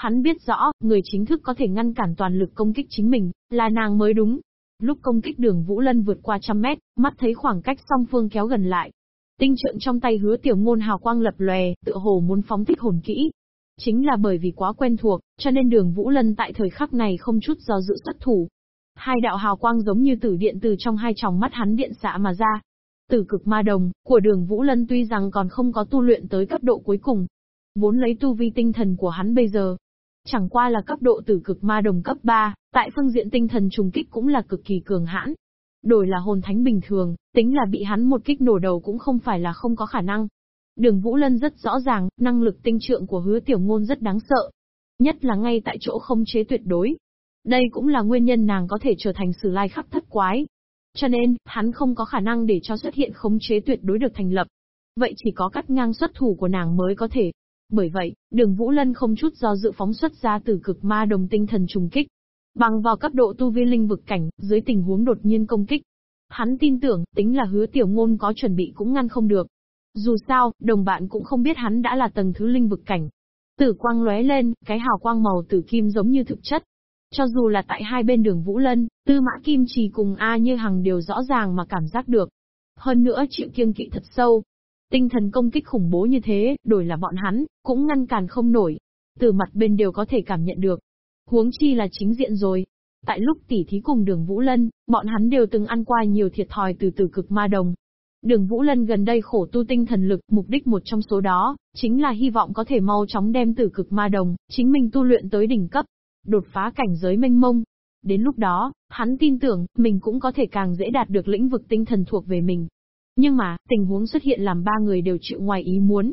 Hắn biết rõ, người chính thức có thể ngăn cản toàn lực công kích chính mình, là nàng mới đúng. Lúc công kích đường Vũ Lân vượt qua trăm mét, mắt thấy khoảng cách song phương kéo gần lại. Tinh trượng trong tay hứa tiểu ngôn hào quang lập lòe, tựa hồ muốn phóng thích hồn kỹ. Chính là bởi vì quá quen thuộc, cho nên đường Vũ Lân tại thời khắc này không chút do dự xuất thủ. Hai đạo hào quang giống như tử điện từ trong hai tròng mắt hắn điện xạ mà ra. Tử cực ma đồng, của đường Vũ Lân tuy rằng còn không có tu luyện tới cấp độ cuối cùng. Vốn lấy tu vi tinh thần của hắn bây giờ, chẳng qua là cấp độ tử cực ma đồng cấp 3, tại phương diện tinh thần trùng kích cũng là cực kỳ cường hãn. Đổi là hồn thánh bình thường, tính là bị hắn một kích nổ đầu cũng không phải là không có khả năng. Đường Vũ Lân rất rõ ràng, năng lực tinh trượng của hứa tiểu ngôn rất đáng sợ. Nhất là ngay tại chỗ không chế tuyệt đối. Đây cũng là nguyên nhân nàng có thể trở thành sử lai khắp thất quái. Cho nên, hắn không có khả năng để cho xuất hiện khống chế tuyệt đối được thành lập. Vậy chỉ có cắt ngang xuất thủ của nàng mới có thể. Bởi vậy, đường Vũ Lân không chút do dự phóng xuất ra từ cực ma đồng tinh thần trùng kích. Bằng vào cấp độ tu vi linh vực cảnh, dưới tình huống đột nhiên công kích. Hắn tin tưởng, tính là hứa tiểu ngôn có chuẩn bị cũng ngăn không được. Dù sao, đồng bạn cũng không biết hắn đã là tầng thứ linh vực cảnh. Tử quang lóe lên, cái hào quang màu tử kim giống như thực chất. Cho dù là tại hai bên đường Vũ Lân, Tư Mã Kim Trì cùng A Như Hằng đều rõ ràng mà cảm giác được. Hơn nữa chịu kiêng kỵ thật sâu. Tinh thần công kích khủng bố như thế, đổi là bọn hắn, cũng ngăn cản không nổi. Từ mặt bên đều có thể cảm nhận được. Huống chi là chính diện rồi. Tại lúc tỉ thí cùng đường Vũ Lân, bọn hắn đều từng ăn qua nhiều thiệt thòi từ từ cực ma đồng, Đường Vũ Lân gần đây khổ tu tinh thần lực, mục đích một trong số đó, chính là hy vọng có thể mau chóng đem tử cực ma đồng, chính mình tu luyện tới đỉnh cấp, đột phá cảnh giới mênh mông. Đến lúc đó, hắn tin tưởng, mình cũng có thể càng dễ đạt được lĩnh vực tinh thần thuộc về mình. Nhưng mà, tình huống xuất hiện làm ba người đều chịu ngoài ý muốn.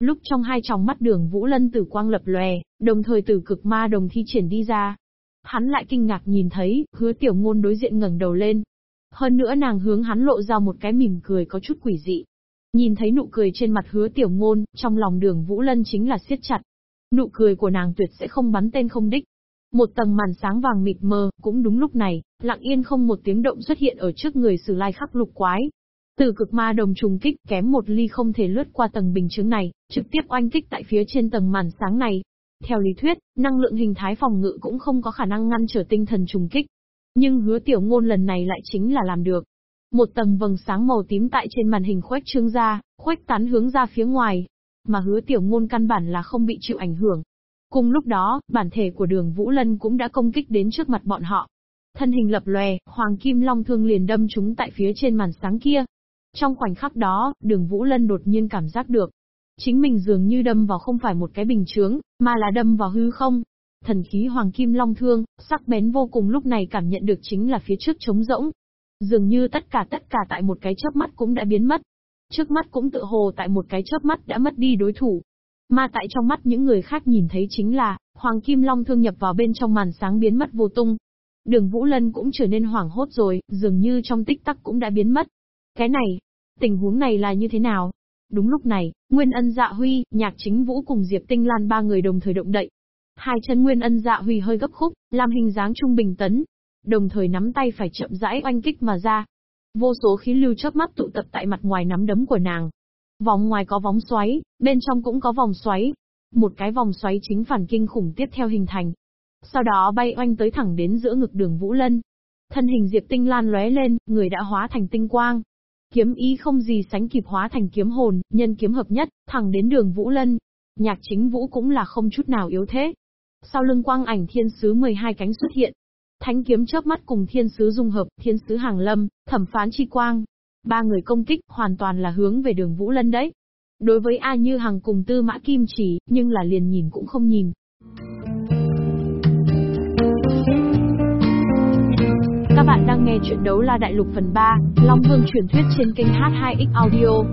Lúc trong hai tròng mắt đường Vũ Lân tử quang lập lòe, đồng thời tử cực ma đồng thi triển đi ra. Hắn lại kinh ngạc nhìn thấy, hứa tiểu ngôn đối diện ngẩng đầu lên, hơn nữa nàng hướng hắn lộ ra một cái mỉm cười có chút quỷ dị. Nhìn thấy nụ cười trên mặt hứa tiểu ngôn, trong lòng đường Vũ Lân chính là siết chặt. Nụ cười của nàng tuyệt sẽ không bắn tên không đích. Một tầng màn sáng vàng mịt mờ, cũng đúng lúc này, lặng yên không một tiếng động xuất hiện ở trước người sử lai khắc lục quái. Từ cực ma đồng trùng kích kém một ly không thể lướt qua tầng bình chứng này, trực tiếp oanh kích tại phía trên tầng màn sáng này. Theo lý thuyết, năng lượng hình thái phòng ngự cũng không có khả năng ngăn trở tinh thần trùng kích. Nhưng hứa tiểu ngôn lần này lại chính là làm được. Một tầng vầng sáng màu tím tại trên màn hình khuếch trương ra, khuếch tán hướng ra phía ngoài. Mà hứa tiểu ngôn căn bản là không bị chịu ảnh hưởng. Cùng lúc đó, bản thể của đường Vũ Lân cũng đã công kích đến trước mặt bọn họ. Thân hình lập lòe, Hoàng Kim Long Thương liền đâm chúng tại phía trên màn sáng kia. Trong khoảnh khắc đó, đường Vũ Lân đột nhiên cảm giác được. Chính mình dường như đâm vào không phải một cái bình chướng, mà là đâm vào hư không, Thần khí hoàng kim long thương, sắc bén vô cùng lúc này cảm nhận được chính là phía trước trống rỗng. Dường như tất cả tất cả tại một cái chớp mắt cũng đã biến mất. Trước mắt cũng tự hồ tại một cái chớp mắt đã mất đi đối thủ. Mà tại trong mắt những người khác nhìn thấy chính là, hoàng kim long thương nhập vào bên trong màn sáng biến mất vô tung. Đường Vũ Lân cũng trở nên hoảng hốt rồi, dường như trong tích tắc cũng đã biến mất. Cái này, tình huống này là như thế nào? Đúng lúc này, Nguyên Ân Dạ Huy, Nhạc Chính Vũ cùng Diệp Tinh Lan ba người đồng thời động đậy. Hai chân Nguyên Ân Dạ Huy hơi gấp khúc, làm hình dáng trung bình tấn, đồng thời nắm tay phải chậm rãi oanh kích mà ra. Vô số khí lưu chớp mắt tụ tập tại mặt ngoài nắm đấm của nàng. Vòng ngoài có vòng xoáy, bên trong cũng có vòng xoáy. Một cái vòng xoáy chính phản kinh khủng tiếp theo hình thành. Sau đó bay oanh tới thẳng đến giữa ngực đường Vũ Lân. Thân hình Diệp Tinh Lan lóe lên, người đã hóa thành tinh quang. Kiếm ý không gì sánh kịp hóa thành kiếm hồn, nhân kiếm hợp nhất, thẳng đến đường Vũ Lân. Nhạc chính Vũ cũng là không chút nào yếu thế, sau lưng quang ảnh thiên sứ 12 cánh xuất hiện. Thánh kiếm chớp mắt cùng thiên sứ dung hợp, thiên sứ hàng lâm, thẩm phán chi quang. Ba người công kích hoàn toàn là hướng về đường Vũ Lân đấy. Đối với A Như Hằng cùng Tư Mã Kim Chỉ, nhưng là liền nhìn cũng không nhìn. Các bạn đang nghe chuyện đấu la đại lục phần 3, Long Vương truyền thuyết trên kênh H2X Audio.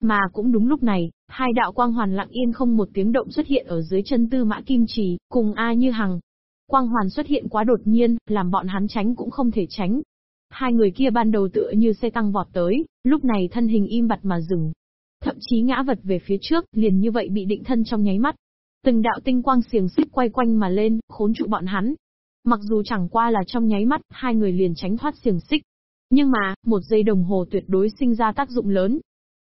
Mà cũng đúng lúc này, hai đạo quang hoàn lặng yên không một tiếng động xuất hiện ở dưới chân tư mã kim trì, cùng A như hằng. Quang hoàn xuất hiện quá đột nhiên, làm bọn hắn tránh cũng không thể tránh. Hai người kia ban đầu tựa như xe tăng vọt tới, lúc này thân hình im bặt mà dừng. Thậm chí ngã vật về phía trước, liền như vậy bị định thân trong nháy mắt. Từng đạo tinh quang xiềng xích quay quanh mà lên, khốn trụ bọn hắn. Mặc dù chẳng qua là trong nháy mắt, hai người liền tránh thoát xiềng xích. Nhưng mà, một giây đồng hồ tuyệt đối sinh ra tác dụng lớn,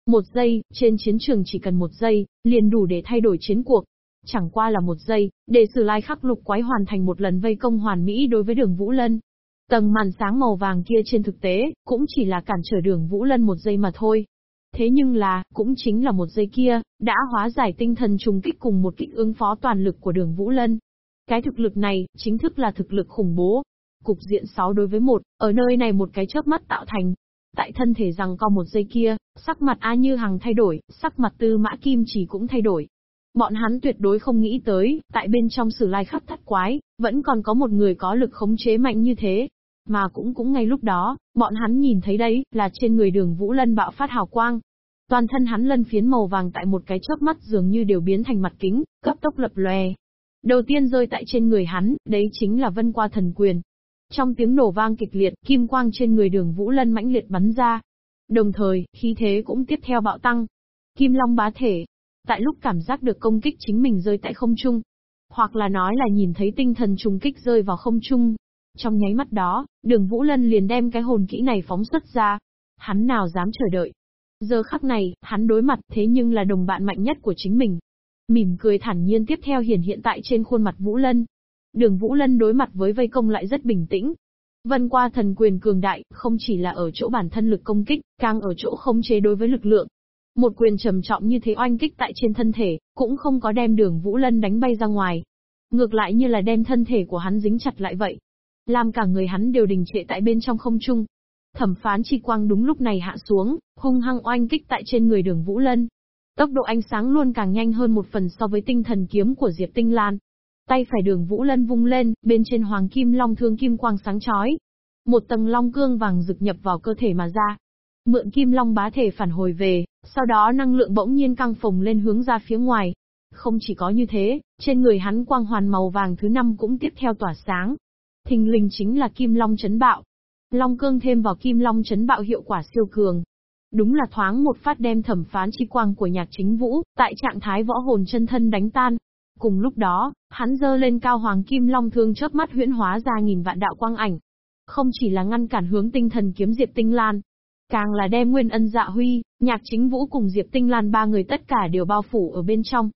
một giây, trên chiến trường chỉ cần một giây, liền đủ để thay đổi chiến cuộc. Chẳng qua là một giây, để sử lai khắc lục quái hoàn thành một lần vây công hoàn mỹ đối với đường Vũ Lân. Tầng màn sáng màu vàng kia trên thực tế, cũng chỉ là cản trở đường Vũ Lân một giây mà thôi. Thế nhưng là, cũng chính là một giây kia, đã hóa giải tinh thần trùng kích cùng một kích ứng phó toàn lực của đường Vũ Lân. Cái thực lực này, chính thức là thực lực khủng bố. Cục diện 6 đối với 1, ở nơi này một cái chớp mắt tạo thành, Tại thân thể rằng co một giây kia, sắc mặt A Như Hằng thay đổi, sắc mặt Tư Mã Kim Chỉ cũng thay đổi. Bọn hắn tuyệt đối không nghĩ tới, tại bên trong sử lai khắp thắt quái, vẫn còn có một người có lực khống chế mạnh như thế. Mà cũng cũng ngay lúc đó, bọn hắn nhìn thấy đấy, là trên người đường Vũ Lân bạo phát hào quang. Toàn thân hắn lân phiến màu vàng tại một cái chớp mắt dường như đều biến thành mặt kính, cấp tốc lập lòe. Đầu tiên rơi tại trên người hắn, đấy chính là vân qua thần quyền. Trong tiếng nổ vang kịch liệt, kim quang trên người đường Vũ Lân mãnh liệt bắn ra. Đồng thời, khí thế cũng tiếp theo bạo tăng. Kim Long bá thể, tại lúc cảm giác được công kích chính mình rơi tại không trung. Hoặc là nói là nhìn thấy tinh thần trùng kích rơi vào không trung. Trong nháy mắt đó, đường Vũ Lân liền đem cái hồn kỹ này phóng xuất ra. Hắn nào dám chờ đợi. Giờ khắc này, hắn đối mặt thế nhưng là đồng bạn mạnh nhất của chính mình. Mỉm cười thản nhiên tiếp theo hiển hiện tại trên khuôn mặt Vũ Lân. Đường Vũ Lân đối mặt với vây công lại rất bình tĩnh. Vân qua thần quyền cường đại, không chỉ là ở chỗ bản thân lực công kích, càng ở chỗ khống chế đối với lực lượng. Một quyền trầm trọng như thế oanh kích tại trên thân thể, cũng không có đem đường Vũ Lân đánh bay ra ngoài. Ngược lại như là đem thân thể của hắn dính chặt lại vậy. Làm cả người hắn đều đình trệ tại bên trong không trung. Thẩm phán chi quang đúng lúc này hạ xuống, hung hăng oanh kích tại trên người đường Vũ Lân. Tốc độ ánh sáng luôn càng nhanh hơn một phần so với tinh thần kiếm của Diệp Tinh Lan. Tay phải đường Vũ Lân vung lên, bên trên hoàng kim long thương kim quang sáng chói. Một tầng long cương vàng rực nhập vào cơ thể mà ra. Mượn kim long bá thể phản hồi về, sau đó năng lượng bỗng nhiên căng phồng lên hướng ra phía ngoài. Không chỉ có như thế, trên người hắn quang hoàn màu vàng thứ năm cũng tiếp theo tỏa sáng. Thình lình chính là kim long chấn bạo. Long cương thêm vào kim long chấn bạo hiệu quả siêu cường, Đúng là thoáng một phát đem thẩm phán chi quang của nhạc chính vũ, tại trạng thái võ hồn chân thân đánh tan. Cùng lúc đó, hắn dơ lên cao hoàng kim long thương chớp mắt huyễn hóa ra nghìn vạn đạo quang ảnh. Không chỉ là ngăn cản hướng tinh thần kiếm Diệp Tinh Lan, càng là đem nguyên ân dạ huy, nhạc chính vũ cùng Diệp Tinh Lan ba người tất cả đều bao phủ ở bên trong.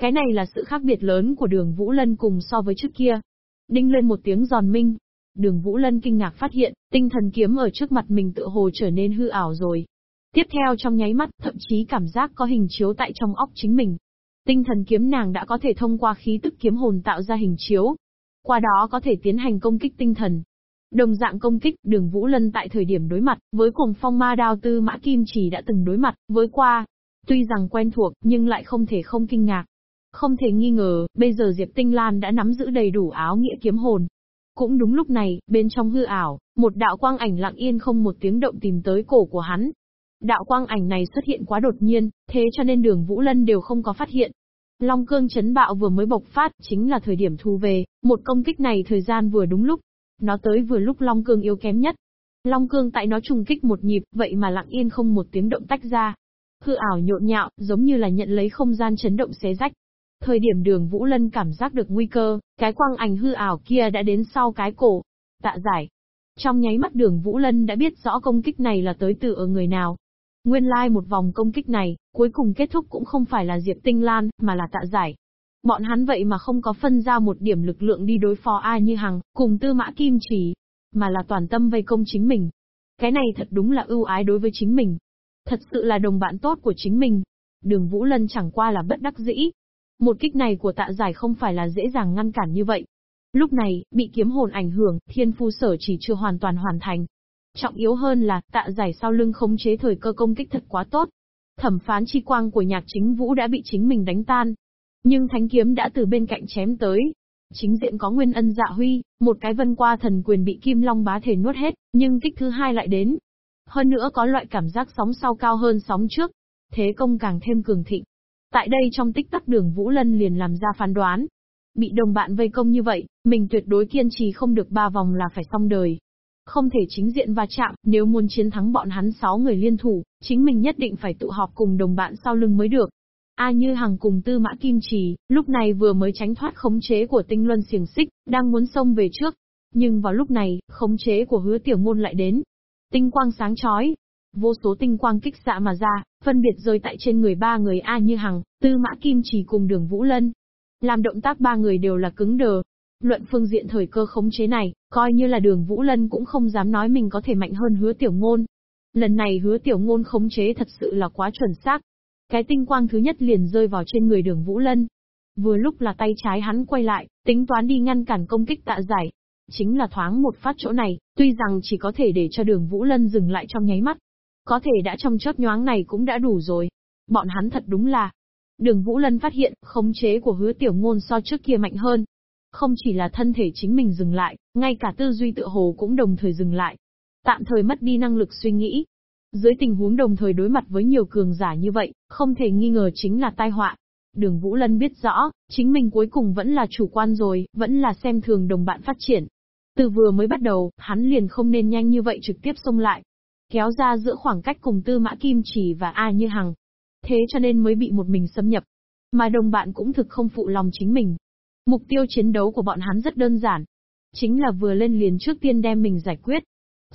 Cái này là sự khác biệt lớn của đường Vũ Lân cùng so với trước kia. Đinh lên một tiếng giòn minh. Đường Vũ Lân kinh ngạc phát hiện, tinh thần kiếm ở trước mặt mình tự hồ trở nên hư ảo rồi. Tiếp theo trong nháy mắt, thậm chí cảm giác có hình chiếu tại trong óc chính mình. Tinh thần kiếm nàng đã có thể thông qua khí tức kiếm hồn tạo ra hình chiếu. Qua đó có thể tiến hành công kích tinh thần. Đồng dạng công kích, đường Vũ Lân tại thời điểm đối mặt, với cùng phong ma đao tư mã kim chỉ đã từng đối mặt, với qua. Tuy rằng quen thuộc, nhưng lại không thể không kinh ngạc. Không thể nghi ngờ, bây giờ Diệp Tinh Lan đã nắm giữ đầy đủ áo nghĩa kiếm hồn. Cũng đúng lúc này, bên trong hư ảo, một đạo quang ảnh lặng yên không một tiếng động tìm tới cổ của hắn, Đạo quang ảnh này xuất hiện quá đột nhiên, thế cho nên đường Vũ Lân đều không có phát hiện. Long cương chấn bạo vừa mới bộc phát, chính là thời điểm thu về, một công kích này thời gian vừa đúng lúc. Nó tới vừa lúc Long cương yếu kém nhất. Long cương tại nó trùng kích một nhịp, vậy mà lặng yên không một tiếng động tách ra. Hư ảo nhộn nhạo, giống như là nhận lấy không gian chấn động xé rách. Thời điểm đường Vũ Lân cảm giác được nguy cơ, cái quang ảnh hư ảo kia đã đến sau cái cổ. Tạ giải. Trong nháy mắt đường Vũ Lân đã biết rõ công kích này là tới từ ở người nào. Nguyên lai like một vòng công kích này, cuối cùng kết thúc cũng không phải là Diệp Tinh Lan, mà là tạ giải. Bọn hắn vậy mà không có phân ra một điểm lực lượng đi đối phó ai như Hằng, cùng tư mã kim chỉ, mà là toàn tâm vây công chính mình. Cái này thật đúng là ưu ái đối với chính mình. Thật sự là đồng bạn tốt của chính mình. Đường Vũ Lân chẳng qua là bất đắc dĩ. Một kích này của tạ giải không phải là dễ dàng ngăn cản như vậy. Lúc này, bị kiếm hồn ảnh hưởng, thiên phu sở chỉ chưa hoàn toàn hoàn thành. Trọng yếu hơn là, tạ giải sau lưng khống chế thời cơ công kích thật quá tốt. Thẩm phán chi quang của nhạc chính vũ đã bị chính mình đánh tan. Nhưng thánh kiếm đã từ bên cạnh chém tới. Chính diện có nguyên ân dạ huy, một cái vân qua thần quyền bị kim long bá thể nuốt hết, nhưng kích thứ hai lại đến. Hơn nữa có loại cảm giác sóng sau cao hơn sóng trước. Thế công càng thêm cường thịnh. Tại đây trong tích tắc đường Vũ Lân liền làm ra phán đoán. Bị đồng bạn vây công như vậy, mình tuyệt đối kiên trì không được ba vòng là phải xong đời. Không thể chính diện va chạm, nếu muốn chiến thắng bọn hắn sáu người liên thủ, chính mình nhất định phải tụ họp cùng đồng bạn sau lưng mới được. A Như Hằng cùng Tư Mã Kim Trì, lúc này vừa mới tránh thoát khống chế của tinh luân xiềng xích, đang muốn xông về trước. Nhưng vào lúc này, khống chế của hứa tiểu ngôn lại đến. Tinh quang sáng chói. Vô số tinh quang kích xạ mà ra, phân biệt rơi tại trên người ba người A Như Hằng, Tư Mã Kim Trì cùng đường Vũ Lân. Làm động tác ba người đều là cứng đờ, Luận phương diện thời cơ khống chế này, coi như là đường Vũ Lân cũng không dám nói mình có thể mạnh hơn hứa tiểu ngôn. Lần này hứa tiểu ngôn khống chế thật sự là quá chuẩn xác. Cái tinh quang thứ nhất liền rơi vào trên người đường Vũ Lân. Vừa lúc là tay trái hắn quay lại, tính toán đi ngăn cản công kích tạ giải. chính là thoáng một phát chỗ này, tuy rằng chỉ có thể để cho đường Vũ Lân dừng lại trong nháy mắt. Có thể đã trong chớp nhoáng này cũng đã đủ rồi. Bọn hắn thật đúng là. Đường Vũ Lân phát hiện, khống chế của hứa tiểu ngôn so trước kia mạnh hơn. Không chỉ là thân thể chính mình dừng lại, ngay cả tư duy tự hồ cũng đồng thời dừng lại. Tạm thời mất đi năng lực suy nghĩ. Dưới tình huống đồng thời đối mặt với nhiều cường giả như vậy, không thể nghi ngờ chính là tai họa. Đường Vũ Lân biết rõ, chính mình cuối cùng vẫn là chủ quan rồi, vẫn là xem thường đồng bạn phát triển. Từ vừa mới bắt đầu, hắn liền không nên nhanh như vậy trực tiếp xông lại. Kéo ra giữa khoảng cách cùng Tư Mã Kim Chỉ và A Như Hằng. Thế cho nên mới bị một mình xâm nhập. Mà đồng bạn cũng thực không phụ lòng chính mình. Mục tiêu chiến đấu của bọn hắn rất đơn giản. Chính là vừa lên liền trước tiên đem mình giải quyết.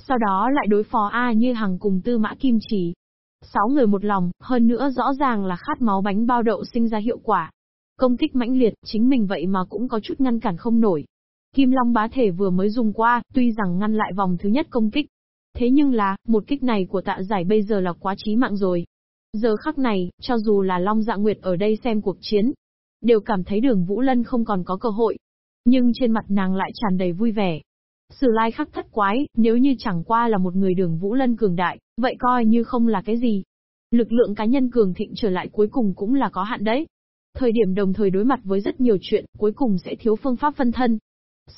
Sau đó lại đối phó A Như Hằng cùng Tư Mã Kim Chỉ. Sáu người một lòng, hơn nữa rõ ràng là khát máu bánh bao đậu sinh ra hiệu quả. Công kích mãnh liệt, chính mình vậy mà cũng có chút ngăn cản không nổi. Kim Long bá thể vừa mới dùng qua, tuy rằng ngăn lại vòng thứ nhất công kích. Thế nhưng là, một kích này của tạ giải bây giờ là quá chí mạng rồi. Giờ khắc này, cho dù là Long Dạ Nguyệt ở đây xem cuộc chiến, đều cảm thấy đường Vũ Lân không còn có cơ hội. Nhưng trên mặt nàng lại tràn đầy vui vẻ. Sử lai khắc thất quái, nếu như chẳng qua là một người đường Vũ Lân cường đại, vậy coi như không là cái gì. Lực lượng cá nhân cường thịnh trở lại cuối cùng cũng là có hạn đấy. Thời điểm đồng thời đối mặt với rất nhiều chuyện, cuối cùng sẽ thiếu phương pháp phân thân.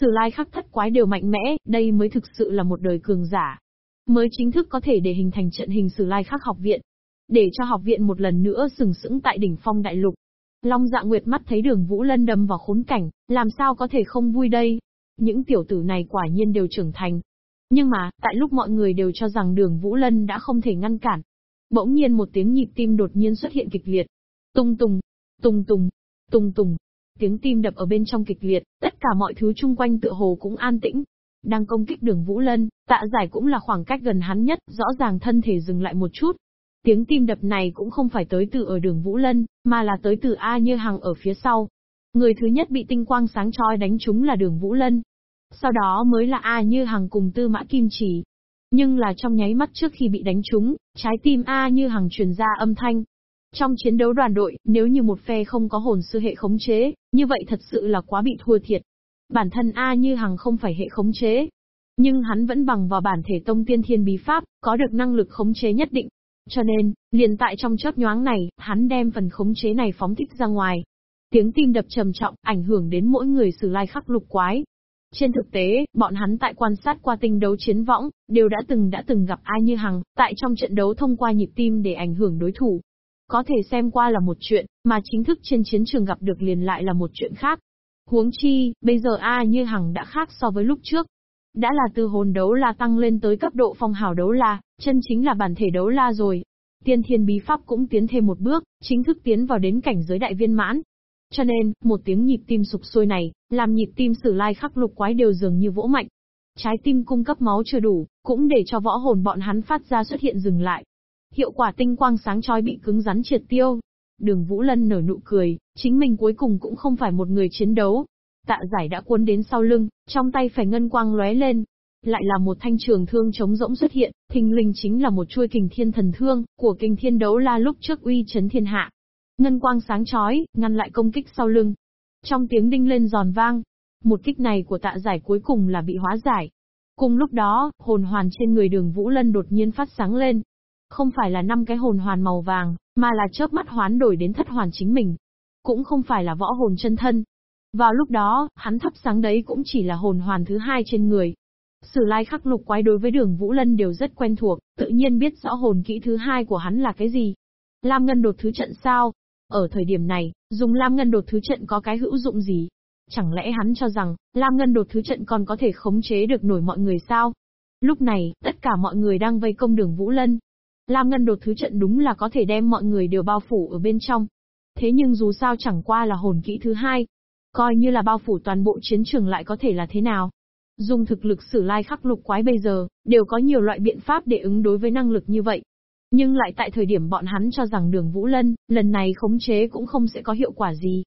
Sử lai khắc thất quái đều mạnh mẽ, đây mới thực sự là một đời cường giả. Mới chính thức có thể để hình thành trận hình sử lai khắc học viện. Để cho học viện một lần nữa sừng sững tại đỉnh phong đại lục. Long dạ nguyệt mắt thấy đường Vũ Lân đâm vào khốn cảnh, làm sao có thể không vui đây? Những tiểu tử này quả nhiên đều trưởng thành. Nhưng mà, tại lúc mọi người đều cho rằng đường Vũ Lân đã không thể ngăn cản. Bỗng nhiên một tiếng nhịp tim đột nhiên xuất hiện kịch liệt. Tung tùng, tung tùng, tung tùng. Tiếng tim đập ở bên trong kịch liệt, tất cả mọi thứ chung quanh tựa hồ cũng an tĩnh. Đang công kích đường Vũ Lân, tạ giải cũng là khoảng cách gần hắn nhất, rõ ràng thân thể dừng lại một chút. Tiếng tim đập này cũng không phải tới từ ở đường Vũ Lân, mà là tới từ A Như Hằng ở phía sau. Người thứ nhất bị tinh quang sáng chói đánh trúng là đường Vũ Lân. Sau đó mới là A Như Hằng cùng Tư Mã Kim Chỉ. Nhưng là trong nháy mắt trước khi bị đánh trúng, trái tim A Như Hằng truyền ra âm thanh. Trong chiến đấu đoàn đội, nếu như một phe không có hồn sư hệ khống chế, như vậy thật sự là quá bị thua thiệt. Bản thân A Như Hằng không phải hệ khống chế. Nhưng hắn vẫn bằng vào bản thể tông tiên thiên bí pháp, có được năng lực khống chế nhất định. Cho nên, liền tại trong chớp nhoáng này, hắn đem phần khống chế này phóng thích ra ngoài. Tiếng tim đập trầm trọng, ảnh hưởng đến mỗi người sử lai khắc lục quái. Trên thực tế, bọn hắn tại quan sát qua tinh đấu chiến võng, đều đã từng đã từng gặp ai như hằng, tại trong trận đấu thông qua nhịp tim để ảnh hưởng đối thủ. Có thể xem qua là một chuyện, mà chính thức trên chiến trường gặp được liền lại là một chuyện khác. Huống chi, bây giờ A như hằng đã khác so với lúc trước. Đã là từ hồn đấu la tăng lên tới cấp độ phong hào đấu la, chân chính là bản thể đấu la rồi. Tiên thiên bí pháp cũng tiến thêm một bước, chính thức tiến vào đến cảnh giới đại viên mãn. Cho nên, một tiếng nhịp tim sụp sôi này, làm nhịp tim sử lai khắc lục quái đều dường như vỗ mạnh. Trái tim cung cấp máu chưa đủ, cũng để cho võ hồn bọn hắn phát ra xuất hiện dừng lại. Hiệu quả tinh quang sáng chói bị cứng rắn triệt tiêu. Đường Vũ Lân nở nụ cười, chính mình cuối cùng cũng không phải một người chiến đấu. Tạ giải đã cuốn đến sau lưng, trong tay phải ngân quang lóe lên. Lại là một thanh trường thương chống rỗng xuất hiện, thình linh chính là một chuôi kình thiên thần thương, của kình thiên đấu la lúc trước uy chấn thiên hạ. Ngân quang sáng chói, ngăn lại công kích sau lưng. Trong tiếng đinh lên giòn vang, một kích này của tạ giải cuối cùng là bị hóa giải. Cùng lúc đó, hồn hoàn trên người đường Vũ Lân đột nhiên phát sáng lên. Không phải là năm cái hồn hoàn màu vàng, mà là chớp mắt hoán đổi đến thất hoàn chính mình. Cũng không phải là võ hồn chân thân. Vào lúc đó, hắn thắp sáng đấy cũng chỉ là hồn hoàn thứ hai trên người. Sử lai khắc lục quái đối với đường Vũ Lân đều rất quen thuộc, tự nhiên biết rõ hồn kỹ thứ hai của hắn là cái gì. Lam ngân đột thứ trận sao? Ở thời điểm này, dùng Lam Ngân đột thứ trận có cái hữu dụng gì? Chẳng lẽ hắn cho rằng, Lam Ngân đột thứ trận còn có thể khống chế được nổi mọi người sao? Lúc này, tất cả mọi người đang vây công đường Vũ Lân. Lam Ngân đột thứ trận đúng là có thể đem mọi người đều bao phủ ở bên trong. Thế nhưng dù sao chẳng qua là hồn kỹ thứ hai. Coi như là bao phủ toàn bộ chiến trường lại có thể là thế nào? Dùng thực lực sử lai khắc lục quái bây giờ, đều có nhiều loại biện pháp để ứng đối với năng lực như vậy. Nhưng lại tại thời điểm bọn hắn cho rằng đường Vũ Lân, lần này khống chế cũng không sẽ có hiệu quả gì.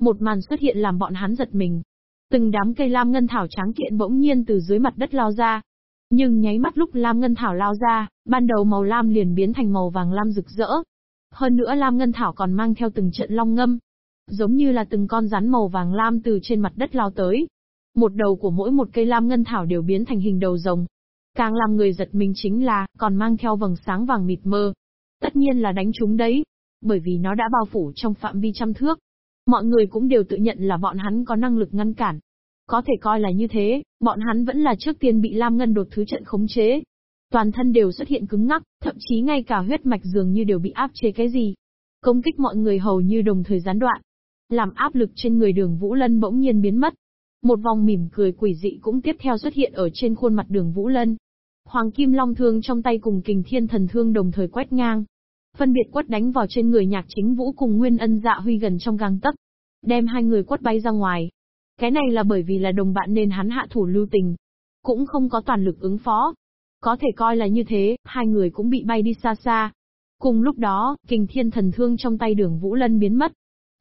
Một màn xuất hiện làm bọn hắn giật mình. Từng đám cây lam ngân thảo tráng kiện bỗng nhiên từ dưới mặt đất lao ra. Nhưng nháy mắt lúc lam ngân thảo lao ra, ban đầu màu lam liền biến thành màu vàng lam rực rỡ. Hơn nữa lam ngân thảo còn mang theo từng trận long ngâm. Giống như là từng con rắn màu vàng lam từ trên mặt đất lao tới. Một đầu của mỗi một cây lam ngân thảo đều biến thành hình đầu rồng. Càng làm người giật mình chính là, còn mang theo vầng sáng vàng mịt mơ. Tất nhiên là đánh chúng đấy. Bởi vì nó đã bao phủ trong phạm vi trăm thước. Mọi người cũng đều tự nhận là bọn hắn có năng lực ngăn cản. Có thể coi là như thế, bọn hắn vẫn là trước tiên bị Lam Ngân đột thứ trận khống chế. Toàn thân đều xuất hiện cứng ngắc, thậm chí ngay cả huyết mạch dường như đều bị áp chế cái gì. Công kích mọi người hầu như đồng thời gián đoạn. Làm áp lực trên người đường Vũ Lân bỗng nhiên biến mất. Một vòng mỉm cười quỷ dị cũng tiếp theo xuất hiện ở trên khuôn mặt đường Vũ Lân. Hoàng Kim Long Thương trong tay cùng kình thiên thần thương đồng thời quét ngang. Phân biệt quất đánh vào trên người nhạc chính vũ cùng Nguyên Ân Dạ Huy gần trong gang tấc. Đem hai người quất bay ra ngoài. Cái này là bởi vì là đồng bạn nên hắn hạ thủ lưu tình. Cũng không có toàn lực ứng phó. Có thể coi là như thế, hai người cũng bị bay đi xa xa. Cùng lúc đó, kình thiên thần thương trong tay đường Vũ Lân biến mất.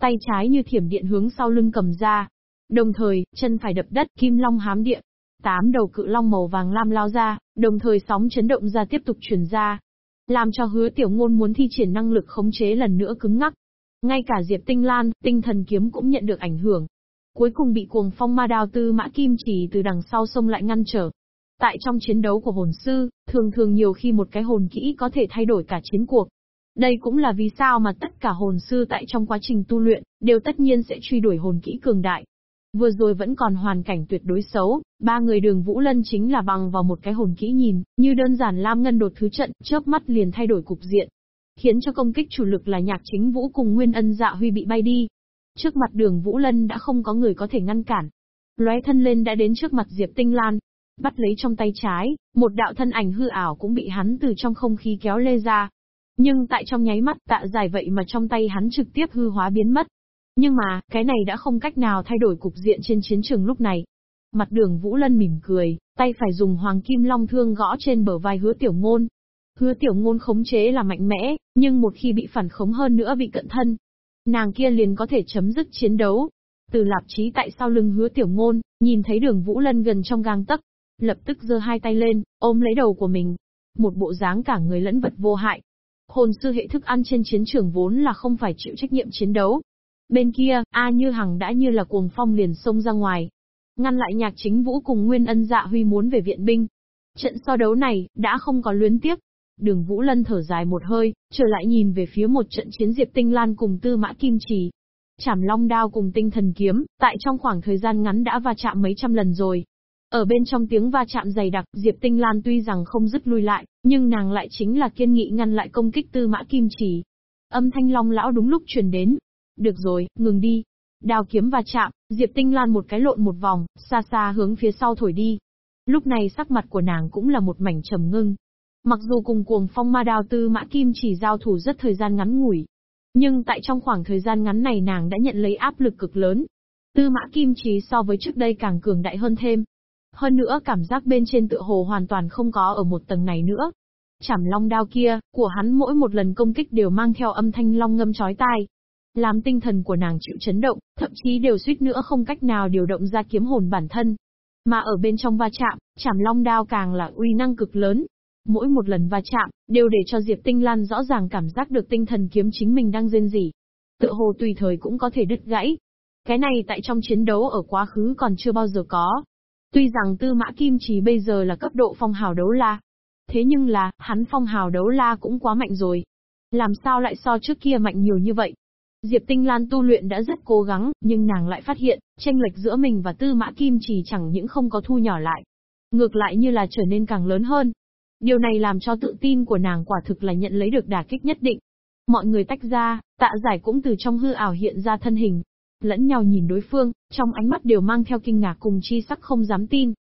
Tay trái như thiểm điện hướng sau lưng cầm ra. Đồng thời, chân phải đập đất, kim long hám địa. Tám đầu cự long màu vàng lam lao ra, đồng thời sóng chấn động ra tiếp tục truyền ra. Làm cho hứa tiểu ngôn muốn thi triển năng lực khống chế lần nữa cứng ngắc. Ngay cả Diệp Tinh Lan, tinh thần kiếm cũng nhận được ảnh hưởng. Cuối cùng bị cuồng phong ma đao tư mã kim chỉ từ đằng sau xông lại ngăn trở. Tại trong chiến đấu của hồn sư, thường thường nhiều khi một cái hồn kỹ có thể thay đổi cả chiến cuộc. Đây cũng là vì sao mà tất cả hồn sư tại trong quá trình tu luyện, đều tất nhiên sẽ truy đuổi hồn kỹ cường đại. Vừa rồi vẫn còn hoàn cảnh tuyệt đối xấu, ba người đường Vũ Lân chính là bằng vào một cái hồn kỹ nhìn, như đơn giản Lam Ngân đột thứ trận, chớp mắt liền thay đổi cục diện. Khiến cho công kích chủ lực là nhạc chính Vũ cùng Nguyên Ân Dạ Huy bị bay đi. Trước mặt đường Vũ Lân đã không có người có thể ngăn cản. Lóe thân lên đã đến trước mặt Diệp Tinh Lan. Bắt lấy trong tay trái, một đạo thân ảnh hư ảo cũng bị hắn từ trong không khí kéo lê ra. Nhưng tại trong nháy mắt tạ dài vậy mà trong tay hắn trực tiếp hư hóa biến mất. Nhưng mà, cái này đã không cách nào thay đổi cục diện trên chiến trường lúc này. Mặt đường Vũ Lân mỉm cười, tay phải dùng hoàng kim long thương gõ trên bờ vai hứa tiểu ngôn. Hứa tiểu ngôn khống chế là mạnh mẽ, nhưng một khi bị phản khống hơn nữa bị cận thân, nàng kia liền có thể chấm dứt chiến đấu. Từ lạp chí tại sau lưng hứa tiểu ngôn, nhìn thấy đường Vũ Lân gần trong gang tấc, lập tức giơ hai tay lên, ôm lấy đầu của mình. Một bộ dáng cả người lẫn vật vô hại. Hồn sư hệ thức ăn trên chiến trường vốn là không phải chịu trách nhiệm chiến đấu, Bên kia, A Như Hằng đã như là cuồng phong liền xông ra ngoài. Ngăn lại nhạc chính vũ cùng Nguyên Ân Dạ Huy muốn về viện binh. Trận so đấu này, đã không có luyến tiếc. Đường Vũ Lân thở dài một hơi, trở lại nhìn về phía một trận chiến Diệp Tinh Lan cùng Tư Mã Kim Trì. Chảm long đao cùng tinh thần kiếm, tại trong khoảng thời gian ngắn đã va chạm mấy trăm lần rồi. Ở bên trong tiếng va chạm dày đặc, Diệp Tinh Lan tuy rằng không dứt lui lại, nhưng nàng lại chính là kiên nghị ngăn lại công kích Tư Mã Kim Trì. Âm thanh long lão đúng lúc truyền đến, được rồi, ngừng đi. Đao kiếm va chạm, Diệp Tinh Lan một cái lộn một vòng, xa xa hướng phía sau thổi đi. Lúc này sắc mặt của nàng cũng là một mảnh trầm ngưng. Mặc dù cùng cuồng phong ma đao tư mã kim chỉ giao thủ rất thời gian ngắn ngủi. Nhưng tại trong khoảng thời gian ngắn này nàng đã nhận lấy áp lực cực lớn. Tư mã kim chỉ so với trước đây càng cường đại hơn thêm. Hơn nữa cảm giác bên trên tựa hồ hoàn toàn không có ở một tầng này nữa. Chảm long đao kia, của hắn mỗi một lần công kích đều mang theo âm thanh long ngâm chói tai, làm tinh thần của nàng chịu chấn động, thậm chí đều suýt nữa không cách nào điều động ra kiếm hồn bản thân. Mà ở bên trong va chạm, chảm long đao càng là uy năng cực lớn. Mỗi một lần va chạm, đều để cho Diệp Tinh Lan rõ ràng cảm giác được tinh thần kiếm chính mình đang rên rỉ. Tự hồ tùy thời cũng có thể đứt gãy. Cái này tại trong chiến đấu ở quá khứ còn chưa bao giờ có. Tuy rằng Tư Mã Kim Chỉ bây giờ là cấp độ phong hào đấu la. Thế nhưng là, hắn phong hào đấu la cũng quá mạnh rồi. Làm sao lại so trước kia mạnh nhiều như vậy? Diệp Tinh Lan tu luyện đã rất cố gắng, nhưng nàng lại phát hiện, tranh lệch giữa mình và Tư Mã Kim chỉ chẳng những không có thu nhỏ lại. Ngược lại như là trở nên càng lớn hơn. Điều này làm cho tự tin của nàng quả thực là nhận lấy được đả kích nhất định. Mọi người tách ra, tạ giải cũng từ trong hư ảo hiện ra thân hình. Lẫn nhau nhìn đối phương, trong ánh mắt đều mang theo kinh ngạc cùng chi sắc không dám tin.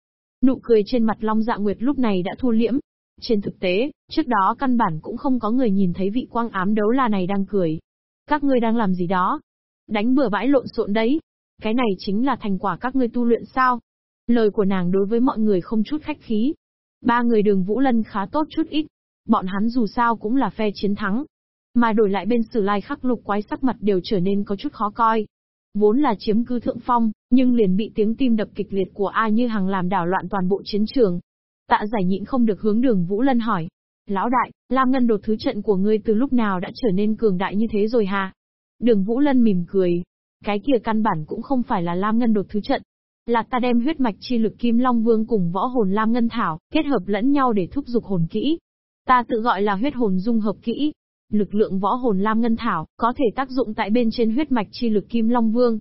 Nụ cười trên mặt Long Dạ Nguyệt lúc này đã thu liễm. Trên thực tế, trước đó căn bản cũng không có người nhìn thấy vị quang ám đấu la này đang cười. Các ngươi đang làm gì đó? Đánh bừa bãi lộn xộn đấy. Cái này chính là thành quả các ngươi tu luyện sao? Lời của nàng đối với mọi người không chút khách khí. Ba người đường Vũ Lân khá tốt chút ít. Bọn hắn dù sao cũng là phe chiến thắng. Mà đổi lại bên sử lai khắc lục quái sắc mặt đều trở nên có chút khó coi. Vốn là chiếm cư thượng phong, nhưng liền bị tiếng tim đập kịch liệt của A Như Hằng làm đảo loạn toàn bộ chiến trường. Tạ giải nhịn không được hướng đường Vũ Lân hỏi, Lão đại, Lam Ngân đột thứ trận của ngươi từ lúc nào đã trở nên cường đại như thế rồi hả? Đường Vũ Lân mỉm cười. Cái kia căn bản cũng không phải là Lam Ngân đột thứ trận là ta đem huyết mạch chi lực Kim Long Vương cùng võ hồn Lam Ngân Thảo, kết hợp lẫn nhau để thúc dục hồn kỹ. Ta tự gọi là huyết hồn dung hợp kỹ. Lực lượng võ hồn Lam Ngân Thảo, có thể tác dụng tại bên trên huyết mạch chi lực Kim Long Vương.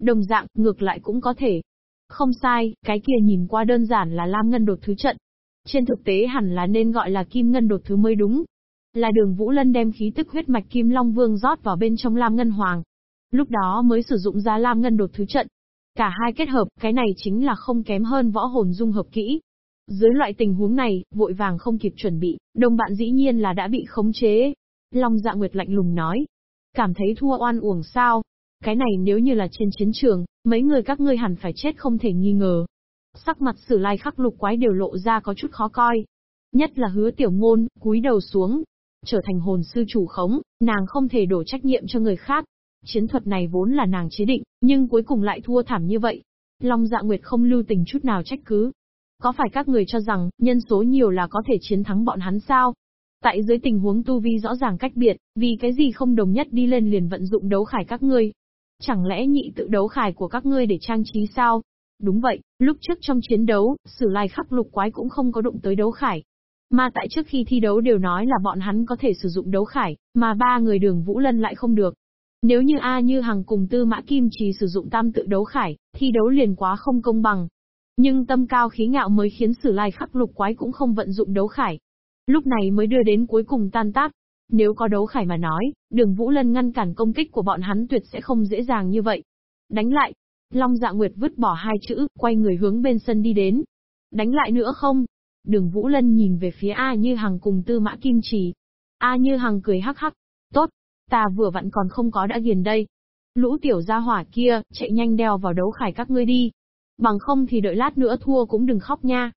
Đồng dạng, ngược lại cũng có thể. Không sai, cái kia nhìn qua đơn giản là Lam Ngân đột thứ trận. Trên thực tế hẳn là nên gọi là Kim Ngân đột thứ mới đúng. Là đường Vũ Lân đem khí tức huyết mạch Kim Long Vương rót vào bên trong Lam Ngân Hoàng. Lúc đó mới sử dụng ra Lam Ngân đột thứ trận, Cả hai kết hợp, cái này chính là không kém hơn võ hồn dung hợp kỹ. Dưới loại tình huống này, vội vàng không kịp chuẩn bị, đồng bạn dĩ nhiên là đã bị khống chế. Long dạ nguyệt lạnh lùng nói. Cảm thấy thua oan uổng sao? Cái này nếu như là trên chiến trường, mấy người các ngươi hẳn phải chết không thể nghi ngờ. Sắc mặt sử lai khắc lục quái đều lộ ra có chút khó coi. Nhất là hứa tiểu ngôn, cúi đầu xuống. Trở thành hồn sư chủ khống, nàng không thể đổ trách nhiệm cho người khác, Chiến thuật này vốn là nàng chế định, nhưng cuối cùng lại thua thảm như vậy. Long dạ nguyệt không lưu tình chút nào trách cứ. Có phải các người cho rằng, nhân số nhiều là có thể chiến thắng bọn hắn sao? Tại dưới tình huống tu vi rõ ràng cách biệt, vì cái gì không đồng nhất đi lên liền vận dụng đấu khải các ngươi? Chẳng lẽ nhị tự đấu khải của các ngươi để trang trí sao? Đúng vậy, lúc trước trong chiến đấu, sử lai khắc lục quái cũng không có đụng tới đấu khải. Mà tại trước khi thi đấu đều nói là bọn hắn có thể sử dụng đấu khải, mà ba người đường Vũ Lân lại không được. Nếu như A Như Hằng cùng Tư Mã Kim Trì sử dụng tam tự đấu khải, thi đấu liền quá không công bằng. Nhưng tâm cao khí ngạo mới khiến Sử Lai khắc lục quái cũng không vận dụng đấu khải. Lúc này mới đưa đến cuối cùng tan tác. Nếu có đấu khải mà nói, đường Vũ Lân ngăn cản công kích của bọn hắn tuyệt sẽ không dễ dàng như vậy. Đánh lại. Long dạ nguyệt vứt bỏ hai chữ, quay người hướng bên sân đi đến. Đánh lại nữa không? Đường Vũ Lân nhìn về phía A Như Hằng cùng Tư Mã Kim Trì. A Như Hằng cười hắc hắc. Tốt, Ta vừa vặn còn không có đã ghiền đây. Lũ tiểu gia hỏa kia, chạy nhanh đeo vào đấu khải các ngươi đi. Bằng không thì đợi lát nữa thua cũng đừng khóc nha.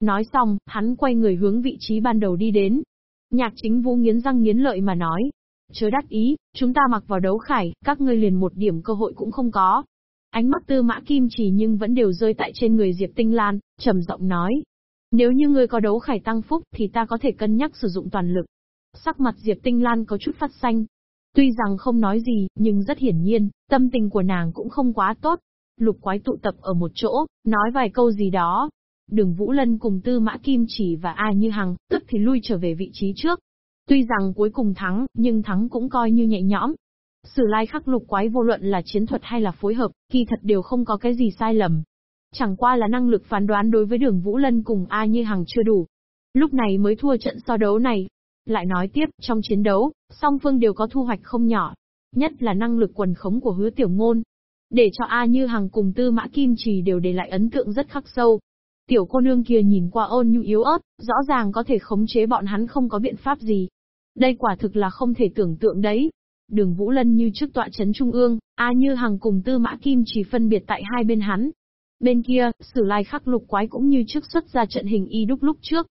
Nói xong, hắn quay người hướng vị trí ban đầu đi đến. Nhạc chính vũ nghiến răng nghiến lợi mà nói. Chớ đắc ý, chúng ta mặc vào đấu khải, các ngươi liền một điểm cơ hội cũng không có. Ánh mắt tư mã kim chỉ nhưng vẫn đều rơi tại trên người Diệp Tinh Lan, trầm giọng nói. Nếu như ngươi có đấu khải tăng phúc thì ta có thể cân nhắc sử dụng toàn lực. Sắc mặt Diệp Tinh Lan có chút phát xanh, Tuy rằng không nói gì, nhưng rất hiển nhiên, tâm tình của nàng cũng không quá tốt. Lục quái tụ tập ở một chỗ, nói vài câu gì đó. Đường Vũ Lân cùng Tư Mã Kim Chỉ và A Như Hằng, tức thì lui trở về vị trí trước. Tuy rằng cuối cùng thắng, nhưng thắng cũng coi như nhẹ nhõm. Sử lai khắc lục quái vô luận là chiến thuật hay là phối hợp, kỳ thật đều không có cái gì sai lầm. Chẳng qua là năng lực phán đoán đối với đường Vũ Lân cùng A Như Hằng chưa đủ. Lúc này mới thua trận so đấu này, lại nói tiếp, trong chiến đấu, song phương đều có thu hoạch không nhỏ. Nhất là năng lực quần khống của hứa tiểu ngôn. Để cho A Như Hằng cùng Tư Mã Kim Trì đều để lại ấn tượng rất khắc sâu. Tiểu cô nương kia nhìn qua ôn nhu yếu ớt, rõ ràng có thể khống chế bọn hắn không có biện pháp gì. Đây quả thực là không thể tưởng tượng đấy. Đường Vũ Lân như trước tọa chấn trung ương, A Như Hằng cùng Tư Mã Kim Trì phân biệt tại hai bên hắn. Bên kia, Sử Lai Khắc Lục Quái cũng như trước xuất ra trận hình y đúc lúc trước.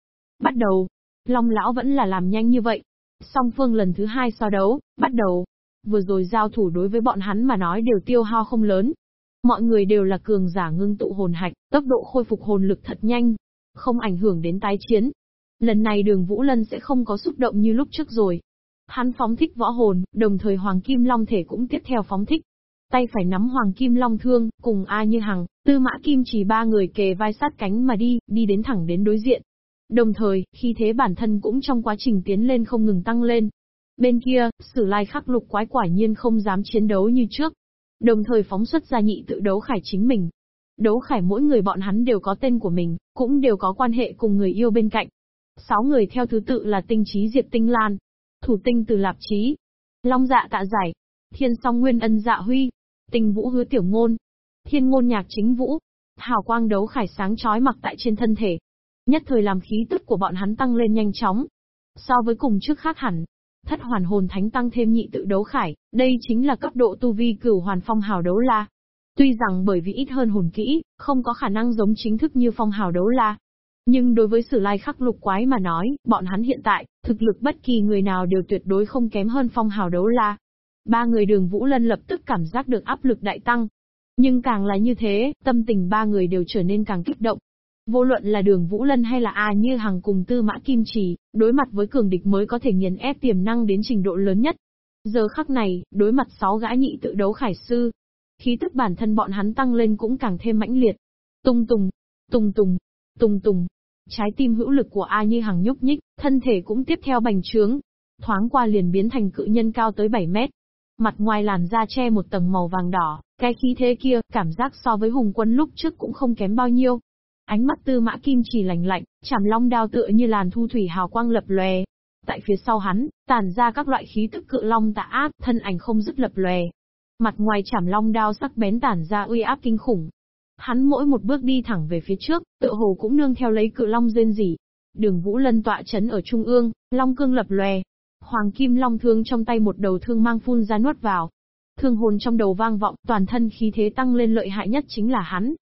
Bắt đầu, Long lão vẫn là làm nhanh như vậy. Song phương lần thứ hai so đấu, bắt đầu. Vừa rồi giao thủ đối với bọn hắn mà nói đều tiêu hao không lớn. Mọi người đều là cường giả ngưng tụ hồn hạch, tốc độ khôi phục hồn lực thật nhanh. Không ảnh hưởng đến tái chiến. Lần này đường Vũ Lân sẽ không có xúc động như lúc trước rồi. Hắn phóng thích võ hồn, đồng thời Hoàng Kim Long thể cũng tiếp theo phóng thích. Tay phải nắm Hoàng Kim Long thương, cùng A Như Hằng, Tư Mã Kim chỉ ba người kề vai sát cánh mà đi, đi đến thẳng đến đối diện. Đồng thời, khi thế bản thân cũng trong quá trình tiến lên không ngừng tăng lên. Bên kia, sử lai khắc lục quái quả nhiên không dám chiến đấu như trước. Đồng thời phóng xuất ra nhị tự đấu khải chính mình. Đấu khải mỗi người bọn hắn đều có tên của mình, cũng đều có quan hệ cùng người yêu bên cạnh. Sáu người theo thứ tự là tinh trí Diệp Tinh Lan, thủ tinh từ Lạp Trí, Long Dạ Tạ Giải, Thiên Song Nguyên Ân Dạ Huy, Tình Vũ Hứa Tiểu Ngôn, Thiên Ngôn Nhạc Chính Vũ. Hào quang đấu khải sáng chói mặc tại trên thân thể, Nhất thời làm khí tức của bọn hắn tăng lên nhanh chóng. So với cùng trước khác hẳn, thất hoàn hồn thánh tăng thêm nhị tự đấu khải, đây chính là cấp độ tu vi cửu hoàn phong hào đấu la. Tuy rằng bởi vì ít hơn hồn kỹ, không có khả năng giống chính thức như phong hào đấu la. Nhưng đối với sử lai khắc lục quái mà nói, bọn hắn hiện tại, thực lực bất kỳ người nào đều tuyệt đối không kém hơn phong hào đấu la. Ba người đường Vũ Lân lập tức cảm giác được áp lực đại tăng. Nhưng càng là như thế, tâm tình ba người đều trở nên càng kích động. Vô luận là đường Vũ Lân hay là A Như Hằng cùng Tư Mã Kim Trì, đối mặt với cường địch mới có thể nghiền ép tiềm năng đến trình độ lớn nhất. Giờ khắc này, đối mặt sáu gã nhị tự đấu khải sư, khí tức bản thân bọn hắn tăng lên cũng càng thêm mãnh liệt. Tung tùng, tung tùng, tung tùng. Trái tim hữu lực của A Như Hằng nhúc nhích, thân thể cũng tiếp theo bành trướng. Thoáng qua liền biến thành cự nhân cao tới 7 mét. Mặt ngoài làn da che một tầng màu vàng đỏ, cái khí thế kia, cảm giác so với hùng quân lúc trước cũng không kém bao nhiêu. Ánh mắt tư mã kim chỉ lành lạnh, chảm long đao tựa như làn thu thủy hào quang lập lòe. Tại phía sau hắn, tản ra các loại khí tức cự long tà ác, thân ảnh không dứt lập lòe. Mặt ngoài chảm long đao sắc bén tản ra uy áp kinh khủng. Hắn mỗi một bước đi thẳng về phía trước, tựa hồ cũng nương theo lấy cự long rên rỉ. Đường Vũ Lân tọa chấn ở trung ương, long cương lập lòe. Hoàng kim long thương trong tay một đầu thương mang phun ra nuốt vào, Thương hồn trong đầu vang vọng, toàn thân khí thế tăng lên lợi hại nhất chính là hắn.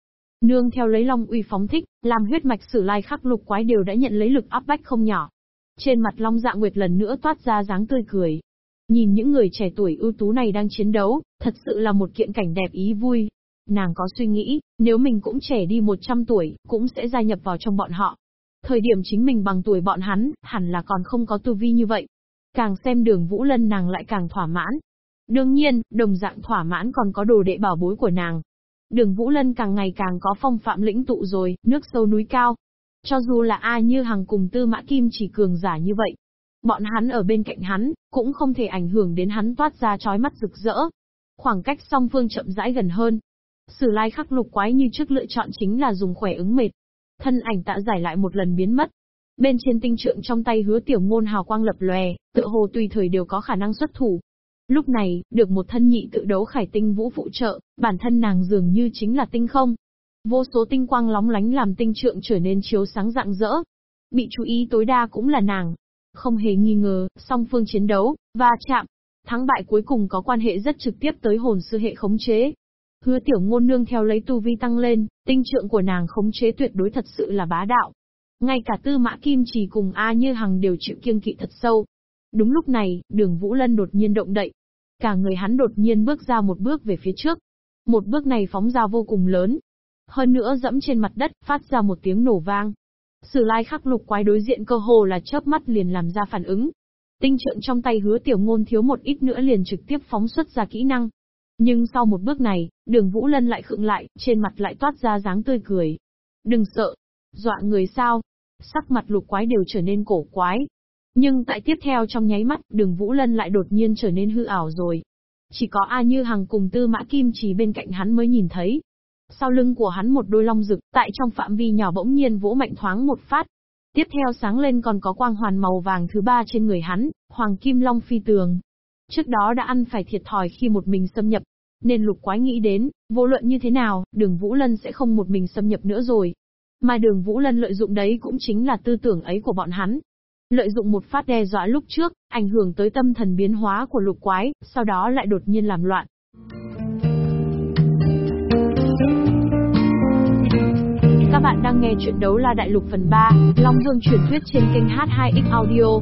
Nương theo lấy long uy phóng thích, làm huyết mạch sử lai khắc lục quái đều đã nhận lấy lực áp bách không nhỏ. Trên mặt long dạ nguyệt lần nữa toát ra dáng tươi cười. Nhìn những người trẻ tuổi ưu tú này đang chiến đấu, thật sự là một kiện cảnh đẹp ý vui. Nàng có suy nghĩ, nếu mình cũng trẻ đi 100 tuổi, cũng sẽ gia nhập vào trong bọn họ. Thời điểm chính mình bằng tuổi bọn hắn, hẳn là còn không có tu vi như vậy. Càng xem đường Vũ Lân nàng lại càng thỏa mãn, Đương nhiên, đồng dạng thỏa mãn còn có đồ đệ bảo bối của nàng. Đường Vũ Lân càng ngày càng có phong phạm lĩnh tụ rồi, nước sâu núi cao. Cho dù là ai như hàng cùng tư mã kim chỉ cường giả như vậy. Bọn hắn ở bên cạnh hắn, cũng không thể ảnh hưởng đến hắn toát ra trói mắt rực rỡ. Khoảng cách song phương chậm rãi gần hơn. Sử lai khắc lục quái như trước lựa chọn chính là dùng khỏe ứng mệt. Thân ảnh tạ giải lại một lần biến mất. Bên trên tinh trượng trong tay hứa tiểu ngôn hào quang lập lòe, tự hồ tùy thời đều có khả năng xuất thủ, Lúc này, được một thân nhị tự đấu khải tinh vũ phụ trợ, bản thân nàng dường như chính là tinh không. Vô số tinh quang lóng lánh làm tinh trượng trở nên chiếu sáng rạng rỡ. Bị chú ý tối đa cũng là nàng. Không hề nghi ngờ, song phương chiến đấu, và chạm. Thắng bại cuối cùng có quan hệ rất trực tiếp tới hồn sư hệ khống chế. Hứa tiểu ngôn nương theo lấy tu vi tăng lên, tinh trượng của nàng khống chế tuyệt đối thật sự là bá đạo. Ngay cả tư mã kim chỉ cùng A như hằng đều chịu kiêng kỵ thật sâu. Đúng lúc này, đường Vũ Lân đột nhiên động đậy, Cả người hắn đột nhiên bước ra một bước về phía trước. Một bước này phóng ra vô cùng lớn. Hơn nữa dẫm trên mặt đất, phát ra một tiếng nổ vang. Sử lai khắc lục quái đối diện cơ hồ là chớp mắt liền làm ra phản ứng. Tinh trượng trong tay hứa tiểu ngôn thiếu một ít nữa liền trực tiếp phóng xuất ra kỹ năng. Nhưng sau một bước này, đường Vũ Lân lại khựng lại, trên mặt lại toát ra dáng tươi cười. Đừng sợ. Dọa người sao? Sắc mặt lục quái đều trở nên cổ quái, nhưng tại tiếp theo trong nháy mắt, đường Vũ Lân lại đột nhiên trở nên hư ảo rồi. Chỉ có A Như Hằng cùng Tư Mã Kim Chỉ bên cạnh hắn mới nhìn thấy. Sau lưng của hắn một đôi long rực, tại trong phạm vi nhỏ bỗng nhiên vỗ mạnh thoáng một phát. Tiếp theo sáng lên còn có quang hoàn màu vàng thứ ba trên người hắn, Hoàng Kim Long phi tường. Trước đó đã ăn phải thiệt thòi khi một mình xâm nhập, nên lục quái nghĩ đến, vô luận như thế nào, đường Vũ Lân sẽ không một mình xâm nhập nữa rồi. Mà đường Vũ Lân lợi dụng đấy cũng chính là tư tưởng ấy của bọn hắn, Lợi dụng một phát đe dọa lúc trước, ảnh hưởng tới tâm thần biến hóa của lục quái, sau đó lại đột nhiên làm loạn. Các bạn đang nghe chuyện đấu la đại lục phần 3, Long Dương truyền thuyết trên kênh H2X Audio.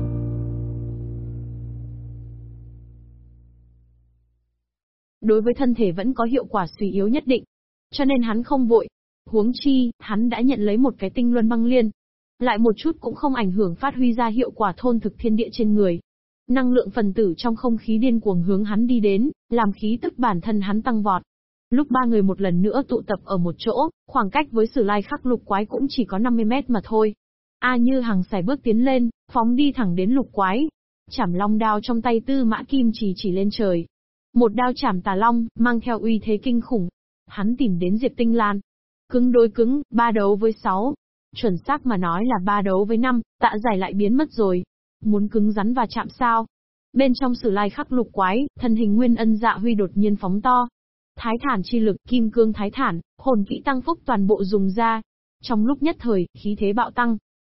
Đối với thân thể vẫn có hiệu quả suy yếu nhất định, cho nên hắn không vội. Huống chi, hắn đã nhận lấy một cái tinh luân băng liên, lại một chút cũng không ảnh hưởng phát huy ra hiệu quả thôn thực thiên địa trên người. Năng lượng phần tử trong không khí điên cuồng hướng hắn đi đến, làm khí tức bản thân hắn tăng vọt. Lúc ba người một lần nữa tụ tập ở một chỗ, khoảng cách với sử lai khắc lục quái cũng chỉ có 50 mét mà thôi. A như hàng xài bước tiến lên, phóng đi thẳng đến lục quái. Chảm long đao trong tay tư mã kim chỉ chỉ lên trời. Một đao chảm tà long, mang theo uy thế kinh khủng. Hắn tìm đến Diệp Tinh Lan. Cứng đối cứng, ba đấu với sáu, Chuẩn xác mà nói là ba đấu với năm, tạ giải lại biến mất rồi. Muốn cứng rắn và chạm sao? Bên trong sử lai khắc lục quái, thân hình nguyên ân dạ huy đột nhiên phóng to. Thái thản chi lực, kim cương thái thản, hồn kỹ tăng phúc toàn bộ dùng ra. Trong lúc nhất thời, khí thế bạo tăng.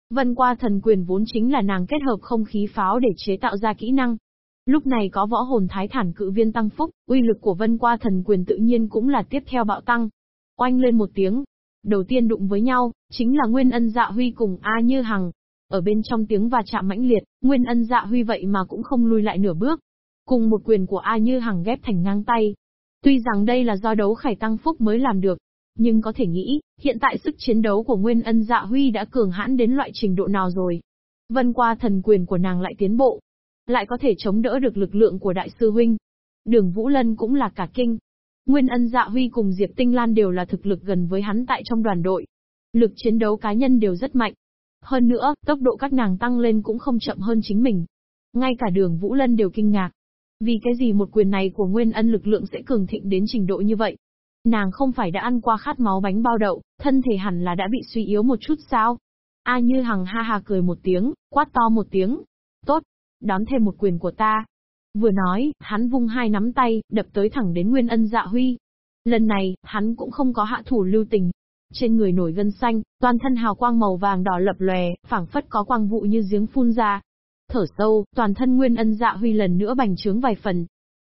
Vân qua thần quyền vốn chính là nàng kết hợp không khí pháo để chế tạo ra kỹ năng. Lúc này có võ hồn thái thản cự viên tăng phúc, uy lực của vân qua thần quyền tự nhiên cũng là tiếp theo bạo tăng. Oanh lên một tiếng, Đầu tiên đụng với nhau, chính là Nguyên Ân Dạ Huy cùng A Như Hằng. Ở bên trong tiếng va chạm mãnh liệt, Nguyên Ân Dạ Huy vậy mà cũng không lùi lại nửa bước. Cùng một quyền của A Như Hằng ghép thành ngang tay. Tuy rằng đây là do đấu khải tăng phúc mới làm được, nhưng có thể nghĩ, hiện tại sức chiến đấu của Nguyên Ân Dạ Huy đã cường hãn đến loại trình độ nào rồi. Vân qua thần quyền của nàng lại tiến bộ, lại có thể chống đỡ được lực lượng của đại sư huynh. Đường Vũ Lân cũng là cả kinh. Nguyên Ân Dạ Huy cùng Diệp Tinh Lan đều là thực lực gần với hắn tại trong đoàn đội. Lực chiến đấu cá nhân đều rất mạnh. Hơn nữa, tốc độ các nàng tăng lên cũng không chậm hơn chính mình. Ngay cả đường Vũ Lân đều kinh ngạc. Vì cái gì một quyền này của Nguyên Ân lực lượng sẽ cường thịnh đến trình độ như vậy? Nàng không phải đã ăn qua khát máu bánh bao đậu, thân thể hẳn là đã bị suy yếu một chút sao? A Như Hằng ha ha cười một tiếng, quát to một tiếng. Tốt, đón thêm một quyền của ta. Vừa nói, hắn vung hai nắm tay, đập tới thẳng đến Nguyên Ân Dạ Huy. Lần này, hắn cũng không có hạ thủ lưu tình. Trên người nổi gân xanh, toàn thân hào quang màu vàng đỏ lập lòe, phảng phất có quang vụ như giếng phun ra. Thở sâu, toàn thân Nguyên Ân Dạ Huy lần nữa bành trướng vài phần.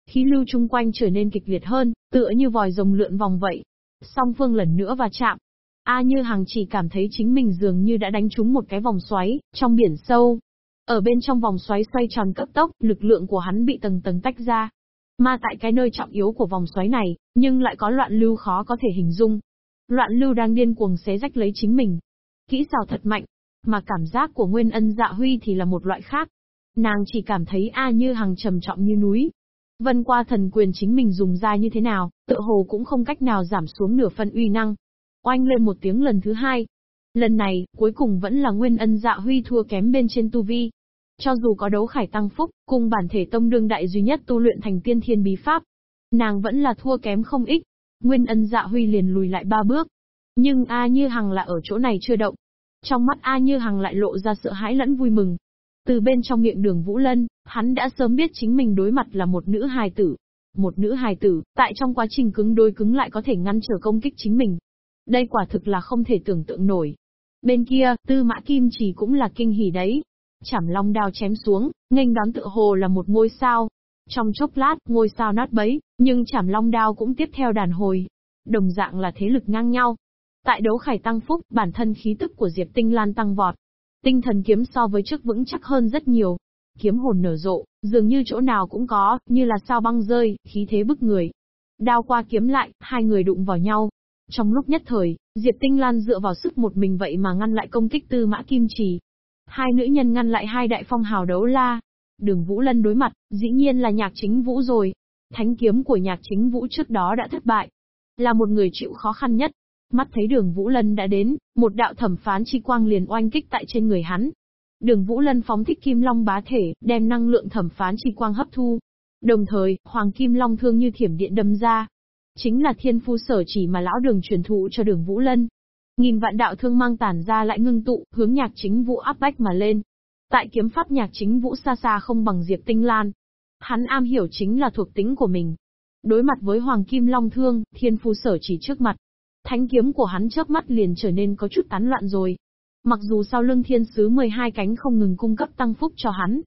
Khí lưu chung quanh trở nên kịch liệt hơn, tựa như vòi rồng lượn vòng vậy. Song phương lần nữa va chạm, A Như Hằng chỉ cảm thấy chính mình dường như đã đánh trúng một cái vòng xoáy, trong biển sâu. Ở bên trong vòng xoáy xoay tròn cấp tốc, lực lượng của hắn bị tầng tầng tách ra. Mà tại cái nơi trọng yếu của vòng xoáy này, nhưng lại có loạn lưu khó có thể hình dung. Loạn lưu đang điên cuồng xé rách lấy chính mình. Kỹ xào thật mạnh, mà cảm giác của Nguyên Ân Dạ Huy thì là một loại khác. Nàng chỉ cảm thấy A Như Hằng trầm trọng như núi. Vân qua thần quyền chính mình dùng ra như thế nào, tự hồ cũng không cách nào giảm xuống nửa phân uy năng. Oanh lên một tiếng lần thứ hai. Lần này, cuối cùng vẫn là Nguyên Ân Dạ Huy thua kém bên trên tu vi. Cho dù có đấu khải tăng phúc, cùng bản thể tông đương đại duy nhất tu luyện thành tiên thiên bí pháp, nàng vẫn là thua kém không ít. Nguyên Ân Dạ Huy liền lùi lại ba bước. Nhưng A Như Hằng là ở chỗ này chưa động. Trong mắt A Như Hằng lại lộ ra sợ hãi lẫn vui mừng. Từ bên trong miệng đường Vũ Lân, hắn đã sớm biết chính mình đối mặt là một nữ hài tử. Một nữ hài tử, tại trong quá trình cứng đôi cứng lại có thể ngăn trở công kích chính mình. Đây quả thực là không thể tưởng tượng nổi. Bên kia, tư mã kim chỉ cũng là kinh hỉ đấy. Chảm long đao chém xuống, nghênh đón tự hồ là một ngôi sao. Trong chốc lát, ngôi sao nát bấy, nhưng chảm long đao cũng tiếp theo đàn hồi. Đồng dạng là thế lực ngang nhau. Tại đấu khải tăng phúc, bản thân khí tức của Diệp Tinh Lan tăng vọt. Tinh thần kiếm so với trước vững chắc hơn rất nhiều. Kiếm hồn nở rộ, dường như chỗ nào cũng có, như là sao băng rơi, khí thế bức người. Đao qua kiếm lại, hai người đụng vào nhau, trong lúc nhất thời, Diệp Tinh Lan dựa vào sức một mình vậy mà ngăn lại công kích tư mã kim trì. Hai nữ nhân ngăn lại hai đại phong hào đấu la. Đường Vũ Lân đối mặt, dĩ nhiên là nhạc chính vũ rồi. Thánh kiếm của nhạc chính vũ trước đó đã thất bại. Là một người chịu khó khăn nhất. Mắt thấy đường Vũ Lân đã đến, một đạo thẩm phán chi quang liền oanh kích tại trên người hắn. Đường Vũ Lân phóng thích kim long bá thể, đem năng lượng thẩm phán chi quang hấp thu. Đồng thời, hoàng kim long thương như thiểm điện đâm ra, Chính là thiên phu sở chỉ mà lão đường truyền thụ cho đường Vũ Lân. Nghìn vạn đạo thương mang tản ra lại ngưng tụ, hướng nhạc chính vũ áp bách mà lên. Tại kiếm pháp nhạc chính vũ xa xa không bằng Diệp Tinh Lan. Hắn am hiểu chính là thuộc tính của mình. Đối mặt với Hoàng Kim Long Thương, thiên phu sở chỉ trước mặt. Thánh kiếm của hắn chớp mắt liền trở nên có chút tán loạn rồi. Mặc dù sau lưng thiên sứ 12 cánh không ngừng cung cấp tăng phúc cho hắn.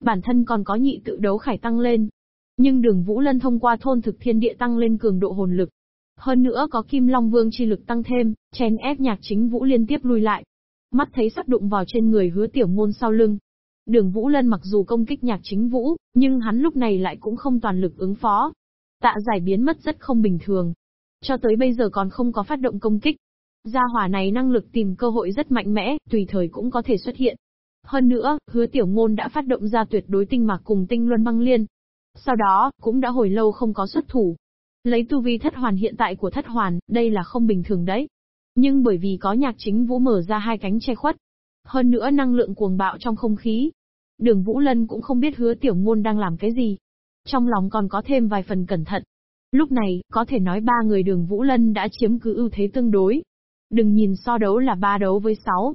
Bản thân còn có nhị tự đấu khải tăng lên, nhưng đường Vũ Lân thông qua thôn thực thiên địa tăng lên cường độ hồn lực. Hơn nữa có Kim Long Vương chi lực tăng thêm, chèn ép nhạc chính Vũ liên tiếp lui lại. Mắt thấy sắp đụng vào trên người hứa tiểu ngôn sau lưng. Đường Vũ Lân mặc dù công kích nhạc chính Vũ, nhưng hắn lúc này lại cũng không toàn lực ứng phó. Tạ giải biến mất rất không bình thường. Cho tới bây giờ còn không có phát động công kích. Gia hỏa này năng lực tìm cơ hội rất mạnh mẽ, tùy thời cũng có thể xuất hiện. Hơn nữa, hứa tiểu ngôn đã phát động ra tuyệt đối tinh mạc cùng tinh luân băng liên, sau đó, cũng đã hồi lâu không có xuất thủ. Lấy tu vi thất hoàn hiện tại của thất hoàn, đây là không bình thường đấy. Nhưng bởi vì có nhạc chính vũ mở ra hai cánh che khuất. Hơn nữa năng lượng cuồng bạo trong không khí. Đường Vũ Lân cũng không biết hứa tiểu ngôn đang làm cái gì. Trong lòng còn có thêm vài phần cẩn thận. Lúc này, có thể nói ba người đường Vũ Lân đã chiếm cứ ưu thế tương đối. Đừng nhìn so đấu là ba đấu với sáu.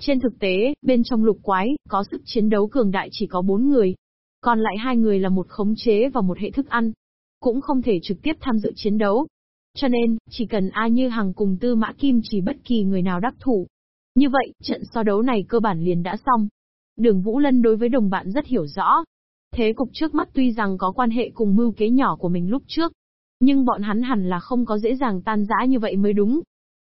Trên thực tế, bên trong lục quái, có sức chiến đấu cường đại chỉ có bốn người. Còn lại hai người là một khống chế và một hệ thức ăn. Cũng không thể trực tiếp tham dự chiến đấu. Cho nên, chỉ cần A Như Hằng cùng Tư Mã Kim chỉ bất kỳ người nào đắc thủ. Như vậy, trận so đấu này cơ bản liền đã xong. Đường Vũ Lân đối với đồng bạn rất hiểu rõ. Thế cục trước mắt tuy rằng có quan hệ cùng mưu kế nhỏ của mình lúc trước. Nhưng bọn hắn hẳn là không có dễ dàng tan rã như vậy mới đúng.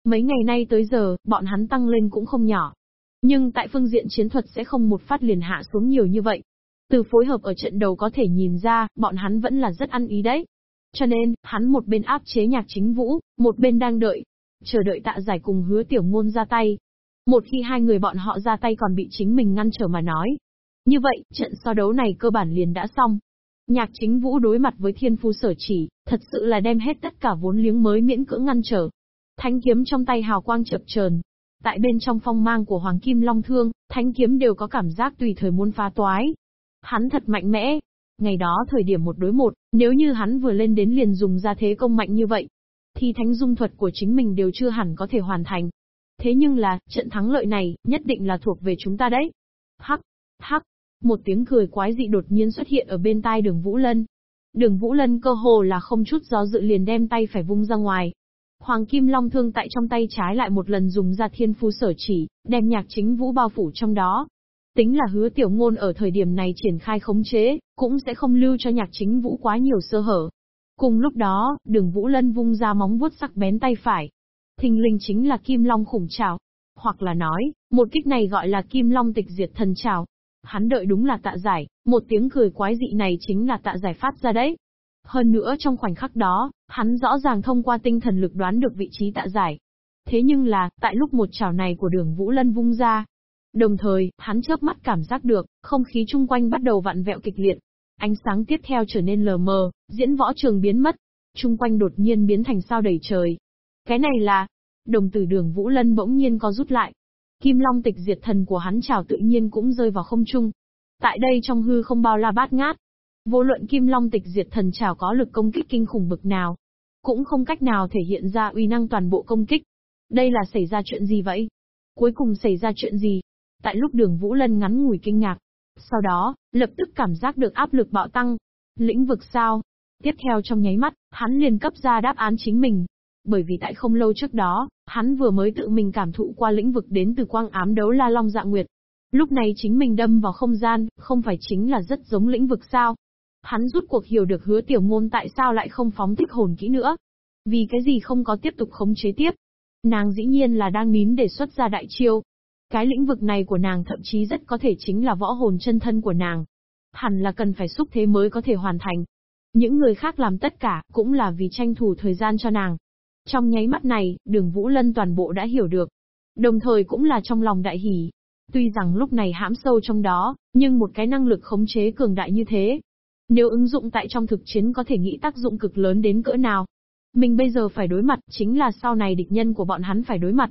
Mấy ngày nay tới giờ, bọn hắn tăng lên cũng không nhỏ. Nhưng tại phương diện chiến thuật sẽ không một phát liền hạ xuống nhiều như vậy. Từ phối hợp ở trận đầu có thể nhìn ra, bọn hắn vẫn là rất ăn ý đấy. Cho nên, hắn một bên áp chế nhạc chính vũ, một bên đang đợi. Chờ đợi tạ giải cùng hứa tiểu ngôn ra tay. Một khi hai người bọn họ ra tay còn bị chính mình ngăn trở mà nói. Như vậy, trận so đấu này cơ bản liền đã xong. Nhạc chính vũ đối mặt với thiên phu sở chỉ, thật sự là đem hết tất cả vốn liếng mới miễn cưỡng ngăn trở. Thánh kiếm trong tay hào quang chập chờn, Tại bên trong phong mang của Hoàng Kim Long Thương, thánh kiếm đều có cảm giác tùy thời muốn phá toái. Hắn thật mạnh mẽ. Ngày đó thời điểm một đối một, nếu như hắn vừa lên đến liền dùng ra thế công mạnh như vậy, thì thánh dung thuật của chính mình đều chưa hẳn có thể hoàn thành. Thế nhưng là, trận thắng lợi này, nhất định là thuộc về chúng ta đấy. Hắc, hắc, một tiếng cười quái dị đột nhiên xuất hiện ở bên tai đường Vũ Lân. Đường Vũ Lân cơ hồ là không chút do dự liền đem tay phải vung ra ngoài, Hoàng Kim Long thương tại trong tay trái lại một lần dùng ra thiên phu sở chỉ, đem nhạc chính vũ bao phủ trong đó. Tính là hứa tiểu ngôn ở thời điểm này triển khai khống chế, cũng sẽ không lưu cho nhạc chính vũ quá nhiều sơ hở. Cùng lúc đó, đường Vũ Lân vung ra móng vuốt sắc bén tay phải. Thình linh chính là Kim Long khủng trào. Hoặc là nói, một kích này gọi là Kim Long tịch diệt thần trào. Hắn đợi đúng là tạ giải, một tiếng cười quái dị này chính là tạ giải phát ra đấy. Hơn nữa trong khoảnh khắc đó, hắn rõ ràng thông qua tinh thần lực đoán được vị trí tạ giải. Thế nhưng là, tại lúc một chảo này của đường Vũ Lân vung ra, đồng thời, hắn chớp mắt cảm giác được, không khí chung quanh bắt đầu vặn vẹo kịch liệt. Ánh sáng tiếp theo trở nên lờ mờ, diễn võ trường biến mất, chung quanh đột nhiên biến thành sao đầy trời. Cái này là, đồng tử đường Vũ Lân bỗng nhiên có rút lại. Kim Long tịch diệt thần của hắn chào tự nhiên cũng rơi vào không trung. Tại đây trong hư không bao la bát ngát, Vô luận Kim Long tịch diệt thần chào có lực công kích kinh khủng bực nào, cũng không cách nào thể hiện ra uy năng toàn bộ công kích. Đây là xảy ra chuyện gì vậy? Cuối cùng xảy ra chuyện gì? Tại lúc đường Vũ Lân ngắn ngủi kinh ngạc. Sau đó, lập tức cảm giác được áp lực bạo tăng. Lĩnh vực sao? Tiếp theo trong nháy mắt, hắn liền cấp ra đáp án chính mình. Bởi vì tại không lâu trước đó, hắn vừa mới tự mình cảm thụ qua lĩnh vực đến từ quang ám đấu la long dạ nguyệt. Lúc này chính mình đâm vào không gian, không phải chính là rất giống lĩnh vực sao? Hắn rút cuộc hiểu được hứa tiểu ngôn tại sao lại không phóng thích hồn kỹ nữa. Vì cái gì không có tiếp tục khống chế tiếp. Nàng dĩ nhiên là đang nín để xuất ra đại chiêu. Cái lĩnh vực này của nàng thậm chí rất có thể chính là võ hồn chân thân của nàng. Hẳn là cần phải xúc thế mới có thể hoàn thành. Những người khác làm tất cả, cũng là vì tranh thủ thời gian cho nàng. Trong nháy mắt này, đường Vũ Lân toàn bộ đã hiểu được. Đồng thời cũng là trong lòng đại hỷ. Tuy rằng lúc này hãm sâu trong đó, nhưng một cái năng lực khống chế cường đại như thế, nếu ứng dụng tại trong thực chiến có thể nghĩ tác dụng cực lớn đến cỡ nào. Mình bây giờ phải đối mặt chính là sau này địch nhân của bọn hắn phải đối mặt.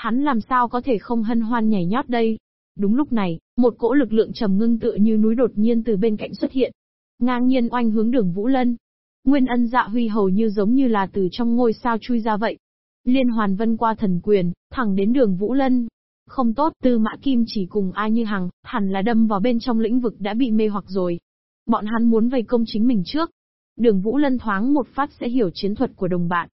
Hắn làm sao có thể không hân hoan nhảy nhót đây? Đúng lúc này, một cỗ lực lượng trầm ngưng tựa như núi đột nhiên từ bên cạnh xuất hiện. Ngang nhiên oanh hướng đường Vũ Lân. Nguyên ân dạ huy hầu như giống như là từ trong ngôi sao chui ra vậy. Liên hoàn vân qua thần quyền, thẳng đến đường Vũ Lân. Không tốt, tư mã kim chỉ cùng ai như hằng, hẳn là đâm vào bên trong lĩnh vực đã bị mê hoặc rồi. Bọn hắn muốn vây công chính mình trước. Đường Vũ Lân thoáng một phát sẽ hiểu chiến thuật của đồng bạn.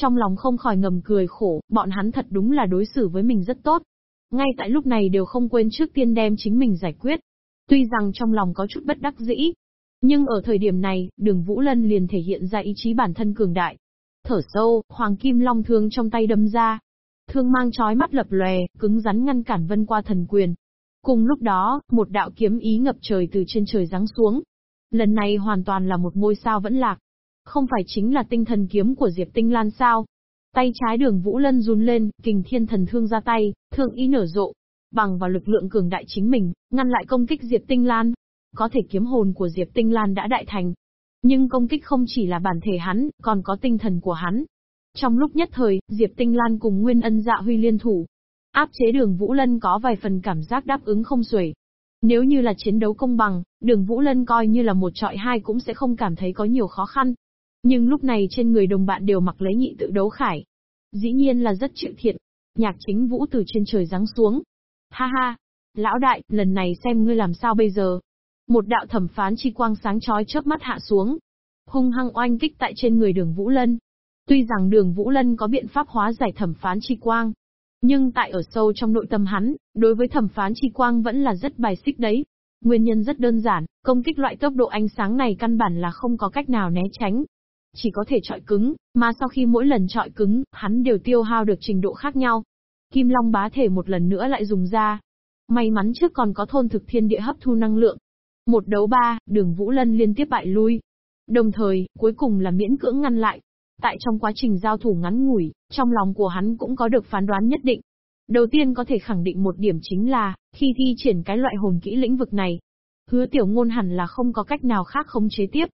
Trong lòng không khỏi ngầm cười khổ, bọn hắn thật đúng là đối xử với mình rất tốt. Ngay tại lúc này đều không quên trước tiên đem chính mình giải quyết. Tuy rằng trong lòng có chút bất đắc dĩ, nhưng ở thời điểm này, đường Vũ Lân liền thể hiện ra ý chí bản thân cường đại. Thở sâu, Hoàng Kim Long thương trong tay đâm ra. Thương mang chói mắt lập lòe, cứng rắn ngăn cản vân qua thần quyền. Cùng lúc đó, một đạo kiếm ý ngập trời từ trên trời giáng xuống, Lần này hoàn toàn là một ngôi sao vẫn lạc. Không phải chính là tinh thần kiếm của Diệp Tinh Lan sao? Tay trái đường Vũ Lân run lên, kình thiên thần thương ra tay, thương ý nở rộ. Bằng vào lực lượng cường đại chính mình, ngăn lại công kích Diệp Tinh Lan. Có thể kiếm hồn của Diệp Tinh Lan đã đại thành. Nhưng công kích không chỉ là bản thể hắn, còn có tinh thần của hắn. Trong lúc nhất thời, Diệp Tinh Lan cùng Nguyên Ân Dạ Huy liên thủ. Áp chế đường Vũ Lân có vài phần cảm giác đáp ứng không xuể, nếu như là chiến đấu công bằng, đường Vũ Lân coi như là một trọi hai cũng sẽ không cảm thấy có nhiều khó khăn. Nhưng lúc này trên người đồng bạn đều mặc lấy nhị tự đấu khải. Dĩ nhiên là rất chịu thiệt Nhạc chính Vũ từ trên trời giáng xuống. Ha ha! Lão đại, lần này xem ngươi làm sao bây giờ. Một đạo thẩm phán chi quang sáng chói chớp mắt hạ xuống. Hung hăng oanh kích tại trên người đường Vũ Lân. Tuy rằng đường Vũ Lân có biện pháp hóa giải thẩm phán chi quang, nhưng tại ở sâu trong nội tâm hắn, đối với thẩm phán chi quang vẫn là rất bài xích đấy. Nguyên nhân rất đơn giản, công kích loại tốc độ ánh sáng này căn bản là không có cách nào né tránh. Chỉ có thể trọi cứng, mà sau khi mỗi lần trọi cứng, hắn đều tiêu hao được trình độ khác nhau. Kim Long bá thể một lần nữa lại dùng ra. May mắn trước còn có thôn thực thiên địa hấp thu năng lượng. Một đấu ba, đường Vũ Lân liên tiếp bại lui. Đồng thời, cuối cùng là miễn cưỡng ngăn lại, Tại trong quá trình giao thủ ngắn ngủi, trong lòng của hắn cũng có được phán đoán nhất định. Đầu tiên có thể khẳng định một điểm chính là, khi thi triển cái loại hồn kỹ lĩnh vực này, Hứa tiểu ngôn hẳn là không có cách nào khác khống chế tiếp.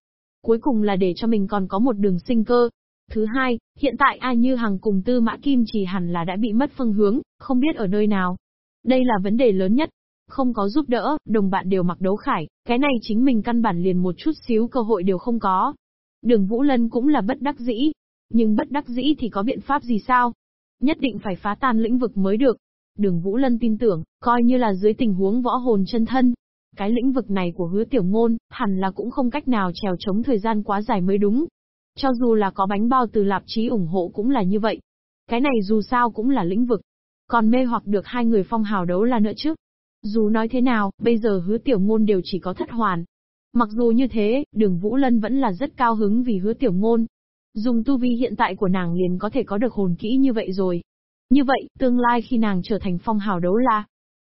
Cuối cùng là để cho mình còn có một đường sinh cơ. Thứ hai, hiện tại A Như Hằng cùng Tư Mã Kim chỉ hẳn là đã bị mất phương hướng, không biết ở nơi nào. Đây là vấn đề lớn nhất. Không có giúp đỡ, đồng bạn đều mặc đấu khải, cái này chính mình căn bản liền một chút xíu cơ hội đều không có. Đường Vũ Lân cũng là bất đắc dĩ. Nhưng bất đắc dĩ thì có biện pháp gì sao? Nhất định phải phá tan lĩnh vực mới được. Đường Vũ Lân tin tưởng, coi như là dưới tình huống võ hồn chân thân. Cái lĩnh vực này của hứa tiểu ngôn, hẳn là cũng không cách nào trèo chống thời gian quá dài mới đúng. Cho dù là có bánh bao từ lạp chí ủng hộ cũng là như vậy. Cái này dù sao cũng là lĩnh vực. Còn mê hoặc được hai người phong hào đấu là nữa chứ. Dù nói thế nào, bây giờ hứa tiểu ngôn đều chỉ có thất hoàn. Mặc dù như thế, đường Vũ Lân vẫn là rất cao hứng vì hứa tiểu ngôn. Dùng tu vi hiện tại của nàng liền có thể có được hồn kỹ như vậy rồi. Như vậy, tương lai khi nàng trở thành phong hào đấu la,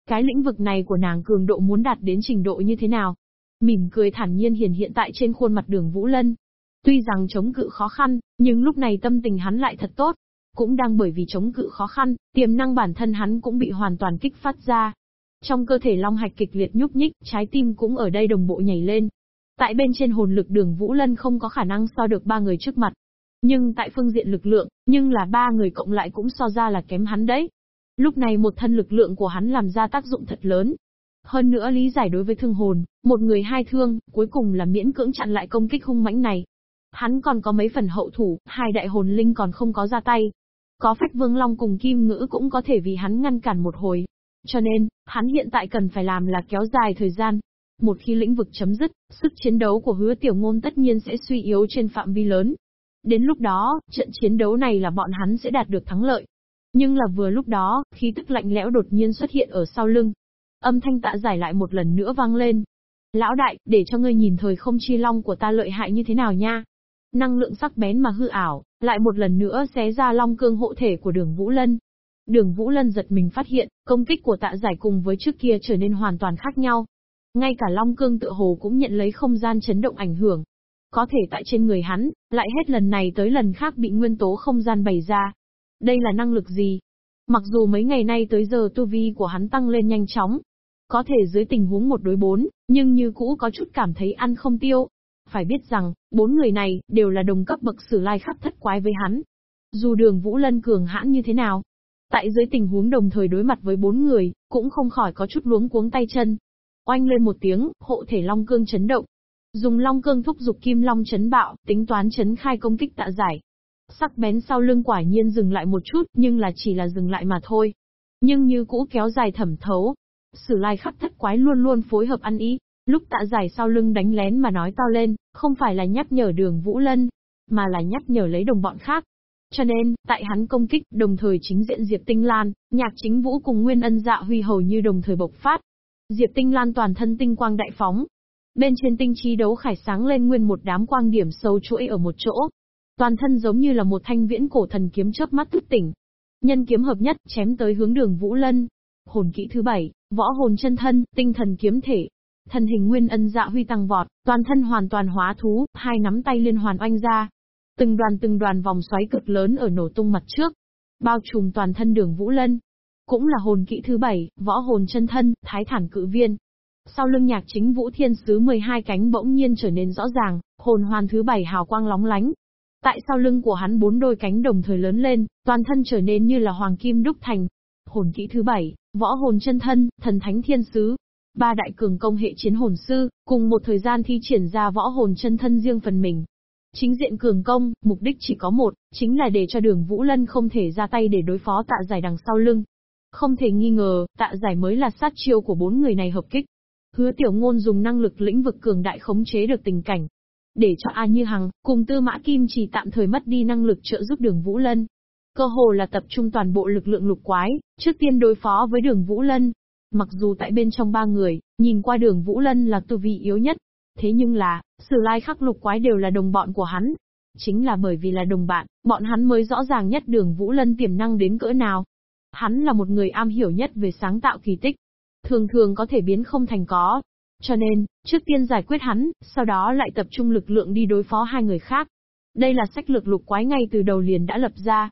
cái lĩnh vực này của nàng cường độ muốn đạt đến trình độ như thế nào? Mỉm cười thản nhiên hiển hiện tại trên khuôn mặt đường Vũ Lân. Tuy rằng chống cự khó khăn, nhưng lúc này tâm tình hắn lại thật tốt. Cũng đang bởi vì chống cự khó khăn, tiềm năng bản thân hắn cũng bị hoàn toàn kích phát ra. Trong cơ thể long hạch kịch liệt nhúc nhích, trái tim cũng ở đây đồng bộ nhảy lên. Tại bên trên hồn lực đường Vũ Lân không có khả năng so được ba người trước mặt. Nhưng tại phương diện lực lượng, nhưng là ba người cộng lại cũng so ra là kém hắn đấy. Lúc này một thân lực lượng của hắn làm ra tác dụng thật lớn. Hơn nữa lý giải đối với thương hồn, một người hai thương, cuối cùng là miễn cưỡng chặn lại công kích hung mãnh này. Hắn còn có mấy phần hậu thủ, hai đại hồn linh còn không có ra tay. Có phách vương long cùng kim ngữ cũng có thể vì hắn ngăn cản một hồi. Cho nên, hắn hiện tại cần phải làm là kéo dài thời gian. Một khi lĩnh vực chấm dứt, sức chiến đấu của hứa tiểu ngôn tất nhiên sẽ suy yếu trên phạm vi lớn. Đến lúc đó, trận chiến đấu này là bọn hắn sẽ đạt được thắng lợi. Nhưng là vừa lúc đó, khí tức lạnh lẽo đột nhiên xuất hiện ở sau lưng. Âm thanh tạ giải lại một lần nữa vang lên. Lão đại, để cho ngươi nhìn thời không chi long của ta lợi hại như thế nào nha. Năng lượng sắc bén mà hư ảo, lại một lần nữa xé ra long cương hộ thể của đường Vũ Lân. Đường Vũ Lân giật mình phát hiện, công kích của tạ giải cùng với trước kia trở nên hoàn toàn khác nhau. Ngay cả long cương tự hồ cũng nhận lấy không gian chấn động ảnh hưởng. Có thể tại trên người hắn, lại hết lần này tới lần khác bị nguyên tố không gian bày ra, đây là năng lực gì? Mặc dù mấy ngày nay tới giờ tu vi của hắn tăng lên nhanh chóng, có thể dưới tình huống một đối bốn, nhưng như cũ có chút cảm thấy ăn không tiêu. Phải biết rằng, bốn người này, đều là đồng cấp bậc sử lai khắp thất quái với hắn. Dù đường Vũ Lân cường hãn như thế nào, tại dưới tình huống đồng thời đối mặt với bốn người, cũng không khỏi có chút luống cuống tay chân. Oanh lên một tiếng, hộ thể long cương chấn động. Dùng long cương thúc dục kim long chấn bạo, tính toán chấn khai công kích tạ giải. Sắc bén sau lưng quả nhiên dừng lại một chút, nhưng là chỉ là dừng lại mà thôi. Nhưng như cũ kéo dài thẩm thấu. Sử lai khắc thất quái luôn luôn phối hợp ăn ý. Lúc tạ giải sau lưng đánh lén mà nói to lên, không phải là nhắc nhở đường Vũ Lân, mà là nhắc nhở lấy đồng bọn khác. Cho nên, tại hắn công kích, đồng thời chính diện Diệp Tinh Lan, nhạc chính vũ cùng Nguyên Ân Dạ Huy hầu như đồng thời bộc phát. Diệp Tinh Lan toàn thân tinh quang đại phóng. Bên trên tinh trí đấu khải sáng lên nguyên một đám quang điểm sâu chuỗi ở một chỗ, Toàn thân giống như là một thanh viễn cổ thần kiếm chớp mắt thức tỉnh. Nhân kiếm hợp nhất, chém tới hướng đường Vũ Lân. Hồn kỹ thứ bảy, võ hồn chân thân, tinh thần kiếm thể. Thần hình nguyên ân dạ huy tăng vọt, toàn thân hoàn toàn hóa thú, hai nắm tay liên hoàn oanh ra. Từng đoàn từng đoàn vòng xoáy cực lớn ở nổ tung mặt trước. Bao trùm toàn thân đường Vũ Lân. Cũng là hồn kỹ thứ bảy, võ hồn chân thân, thái thản cự viên. Sau lưng nhạc chính Vũ Thiên Sứ 12 cánh bỗng nhiên trở nên rõ ràng, hồn hoàn thứ bảy hào quang lóng lánh, Tại sau lưng của hắn bốn đôi cánh đồng thời lớn lên, toàn thân trở nên như là hoàng kim đúc thành. Hồn kỹ thứ bảy, võ hồn chân thân, thần thánh thiên sứ. Ba đại cường công hệ chiến hồn sư, cùng một thời gian thi triển ra võ hồn chân thân riêng phần mình. Chính diện cường công, mục đích chỉ có một, chính là để cho đường Vũ Lân không thể ra tay để đối phó tạ giải đằng sau lưng. Không thể nghi ngờ, tạ giải mới là sát chiêu của bốn người này hợp kích. Hứa tiểu ngôn dùng năng lực lĩnh vực cường đại khống chế được tình cảnh, để cho A Như Hằng, cùng Tư Mã Kim chỉ tạm thời mất đi năng lực trợ giúp đường Vũ Lân. Cơ hồ là tập trung toàn bộ lực lượng lục quái, trước tiên đối phó với đường Vũ Lân. Mặc dù tại bên trong ba người, nhìn qua đường Vũ Lân là tu vị yếu nhất, thế nhưng là, sử lai khắc lục quái đều là đồng bọn của hắn. Chính là bởi vì là đồng bạn, bọn hắn mới rõ ràng nhất đường Vũ Lân tiềm năng đến cỡ nào. Hắn là một người am hiểu nhất về sáng tạo kỳ tích. Thường thường có thể biến không thành có, cho nên, trước tiên giải quyết hắn, sau đó lại tập trung lực lượng đi đối phó hai người khác. Đây là sách lược lục quái ngay từ đầu liền đã lập ra.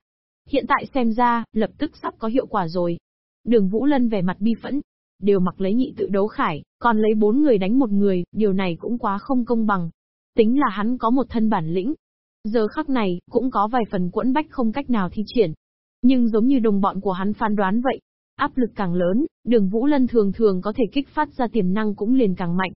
Hiện tại xem ra, lập tức sắp có hiệu quả rồi. Đường Vũ Lân vẻ mặt bi phẫn. đều mặc lấy nhị tự đấu khải, còn lấy bốn người đánh một người, điều này cũng quá không công bằng. Tính là hắn có một thân bản lĩnh. Giờ khắc này, cũng có vài phần quẫn bách không cách nào thi triển. Nhưng giống như đồng bọn của hắn phán đoán vậy, áp lực càng lớn, đường Vũ Lân thường thường có thể kích phát ra tiềm năng cũng liền càng mạnh.